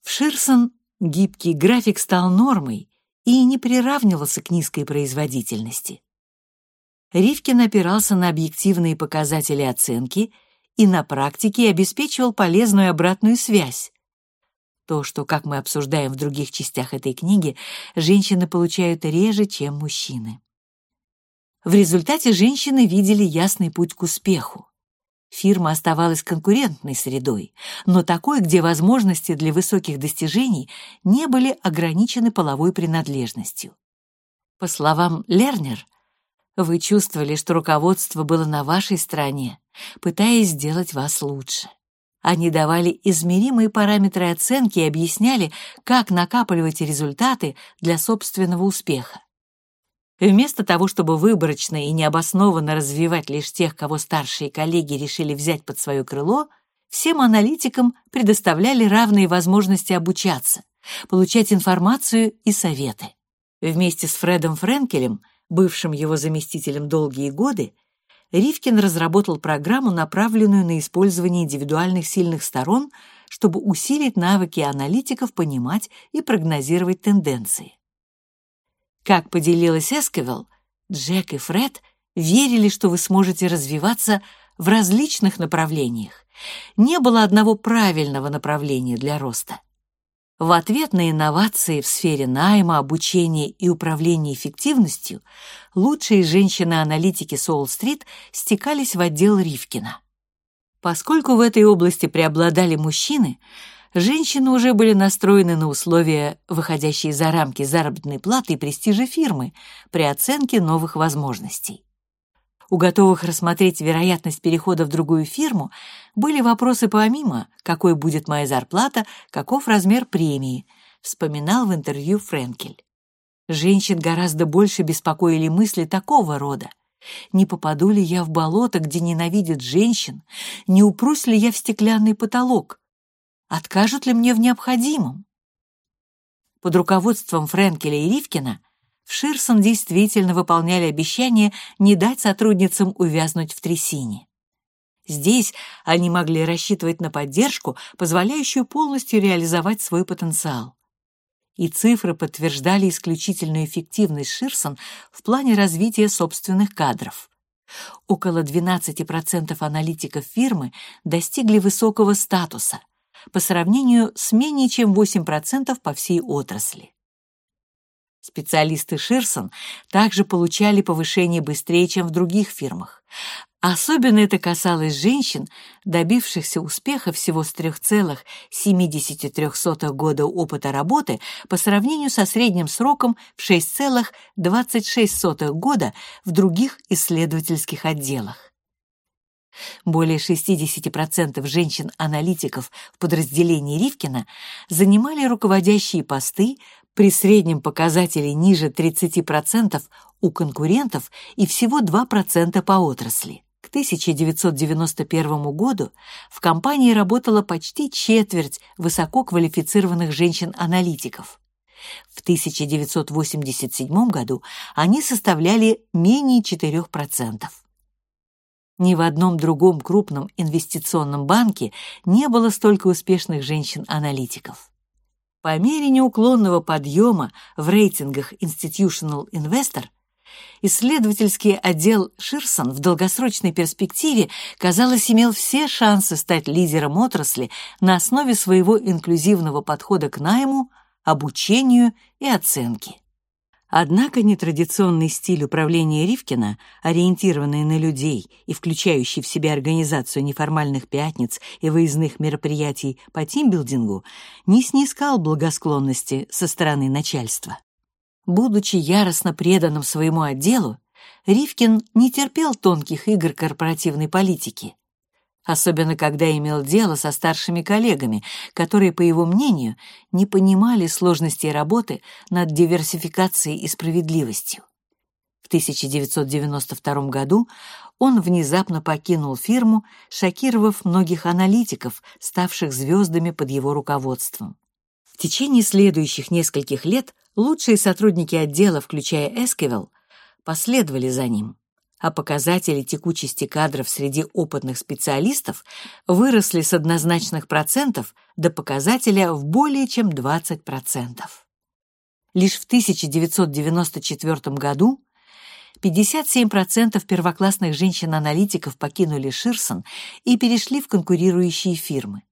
В Ширсон гибкий график стал нормой и не приравнивался к низкой производительности. Ривкин опирался на объективные показатели оценки и на практике обеспечивал полезную обратную связь, то, что, как мы обсуждаем в других частях этой книги, женщины получают реже, чем мужчины. В результате женщины видели ясный путь к успеху. Фирма оставалась конкурентной средой, но такой, где возможности для высоких достижений не были ограничены половой принадлежностью. По словам Лернер, вы чувствовали, что руководство было на вашей стороне, пытаясь сделать вас лучше. Они давали измеримые параметры оценки и объясняли, как накапливать результаты для собственного успеха. Вместо того, чтобы выборочно и необоснованно развивать лишь тех, кого старшие коллеги решили взять под свое крыло, всем аналитикам предоставляли равные возможности обучаться, получать информацию и советы. Вместе с Фредом Френкелем, бывшим его заместителем долгие годы, Ривкин разработал программу, направленную на использование индивидуальных сильных сторон, чтобы усилить навыки аналитиков понимать и прогнозировать тенденции. Как поделилась Эскевелл, Джек и Фред верили, что вы сможете развиваться в различных направлениях. Не было одного правильного направления для роста. В ответ на инновации в сфере найма, обучения и управления эффективностью лучшие женщины-аналитики Соул-стрит стекались в отдел Ривкина. Поскольку в этой области преобладали мужчины, женщины уже были настроены на условия, выходящие за рамки заработной платы и престижа фирмы при оценке новых возможностей. У готовых рассмотреть вероятность перехода в другую фирму были вопросы помимо, какой будет моя зарплата, каков размер премии, вспоминал в интервью Френкель. Женщин гораздо больше беспокоили мысли такого рода. Не попаду ли я в болото, где ненавидят женщин? Не упрусь ли я в стеклянный потолок? Откажут ли мне в необходимом? Под руководством Френкеля и Ривкина в Ширсон действительно выполняли обещание не дать сотрудницам увязнуть в трясине. Здесь они могли рассчитывать на поддержку, позволяющую полностью реализовать свой потенциал. И цифры подтверждали исключительную эффективность Ширсон в плане развития собственных кадров. Около 12% аналитиков фирмы достигли высокого статуса, по сравнению с менее чем 8% по всей отрасли. Специалисты Ширсон также получали повышение быстрее, чем в других фирмах. Особенно это касалось женщин, добившихся успеха всего с 3,73 года опыта работы по сравнению со средним сроком в 6,26 года в других исследовательских отделах. Более 60% женщин-аналитиков в подразделении Ривкина занимали руководящие посты при среднем показателе ниже 30% у конкурентов и всего 2% по отрасли. К 1991 году в компании работала почти четверть высококвалифицированных женщин-аналитиков. В 1987 году они составляли менее 4%. Ни в одном другом крупном инвестиционном банке не было столько успешных женщин-аналитиков. По мере неуклонного подъема в рейтингах Institutional Investor исследовательский отдел Ширсон в долгосрочной перспективе, казалось, имел все шансы стать лидером отрасли на основе своего инклюзивного подхода к найму, обучению и оценке. Однако нетрадиционный стиль управления Ривкина, ориентированный на людей и включающий в себя организацию неформальных пятниц и выездных мероприятий по тимбилдингу, не снискал благосклонности со стороны начальства. Будучи яростно преданным своему отделу, Ривкин не терпел тонких игр корпоративной политики особенно когда имел дело со старшими коллегами, которые, по его мнению, не понимали сложностей работы над диверсификацией и справедливостью. В 1992 году он внезапно покинул фирму, шокировав многих аналитиков, ставших звездами под его руководством. В течение следующих нескольких лет лучшие сотрудники отдела, включая Эскивелл, последовали за ним а показатели текучести кадров среди опытных специалистов выросли с однозначных процентов до показателя в более чем 20%. Лишь в 1994 году 57% первоклассных женщин-аналитиков покинули Ширсон и перешли в конкурирующие фирмы.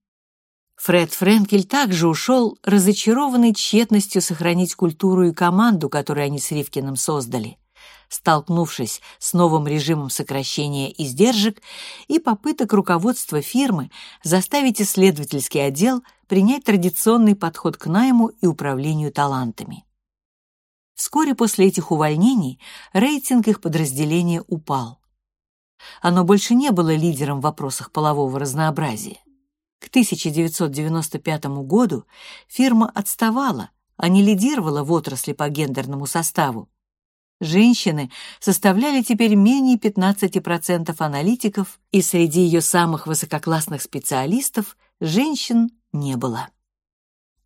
Фред Френкель также ушел, разочарованный тщетностью сохранить культуру и команду, которую они с Ривкиным создали столкнувшись с новым режимом сокращения издержек и попыток руководства фирмы заставить исследовательский отдел принять традиционный подход к найму и управлению талантами. Вскоре после этих увольнений рейтинг их подразделения упал. Оно больше не было лидером в вопросах полового разнообразия. К 1995 году фирма отставала, а не лидировала в отрасли по гендерному составу, Женщины составляли теперь менее 15% аналитиков, и среди ее самых высококлассных специалистов женщин не было.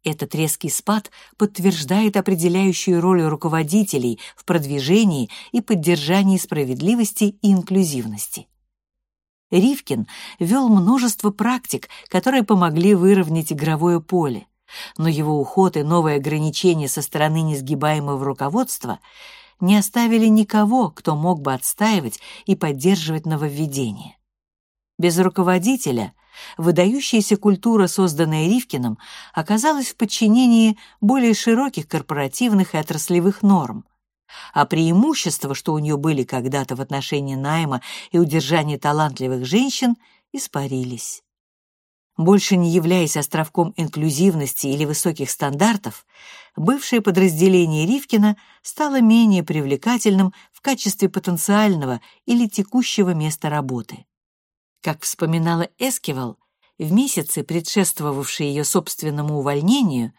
Этот резкий спад подтверждает определяющую роль руководителей в продвижении и поддержании справедливости и инклюзивности. Ривкин вел множество практик, которые помогли выровнять игровое поле, но его уход и новые ограничения со стороны несгибаемого руководства – не оставили никого, кто мог бы отстаивать и поддерживать нововведения. Без руководителя выдающаяся культура, созданная Ривкиным, оказалась в подчинении более широких корпоративных и отраслевых норм, а преимущества, что у нее были когда-то в отношении найма и удержания талантливых женщин, испарились. Больше не являясь островком инклюзивности или высоких стандартов, бывшее подразделение Ривкина стало менее привлекательным в качестве потенциального или текущего места работы. Как вспоминала Эскивал, в месяцы, предшествовавшие ее собственному увольнению,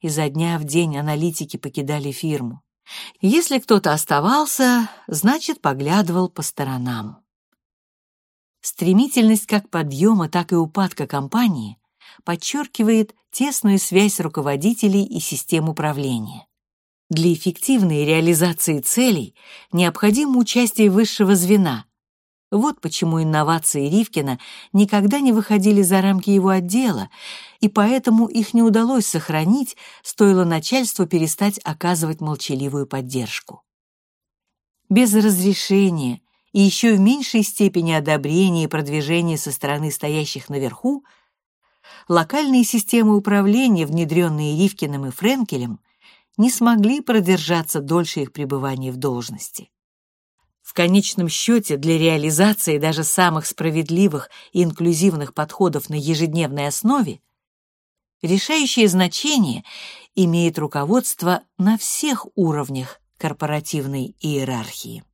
изо дня в день аналитики покидали фирму. Если кто-то оставался, значит, поглядывал по сторонам. Стремительность как подъема, так и упадка компании подчеркивает тесную связь руководителей и систем управления. Для эффективной реализации целей необходимо участие высшего звена. Вот почему инновации Ривкина никогда не выходили за рамки его отдела, и поэтому их не удалось сохранить, стоило начальству перестать оказывать молчаливую поддержку. Без разрешения и еще в меньшей степени одобрения и продвижения со стороны стоящих наверху, локальные системы управления, внедренные Ривкиным и Френкелем, не смогли продержаться дольше их пребывания в должности. В конечном счете для реализации даже самых справедливых и инклюзивных подходов на ежедневной основе решающее значение имеет руководство на всех уровнях корпоративной иерархии.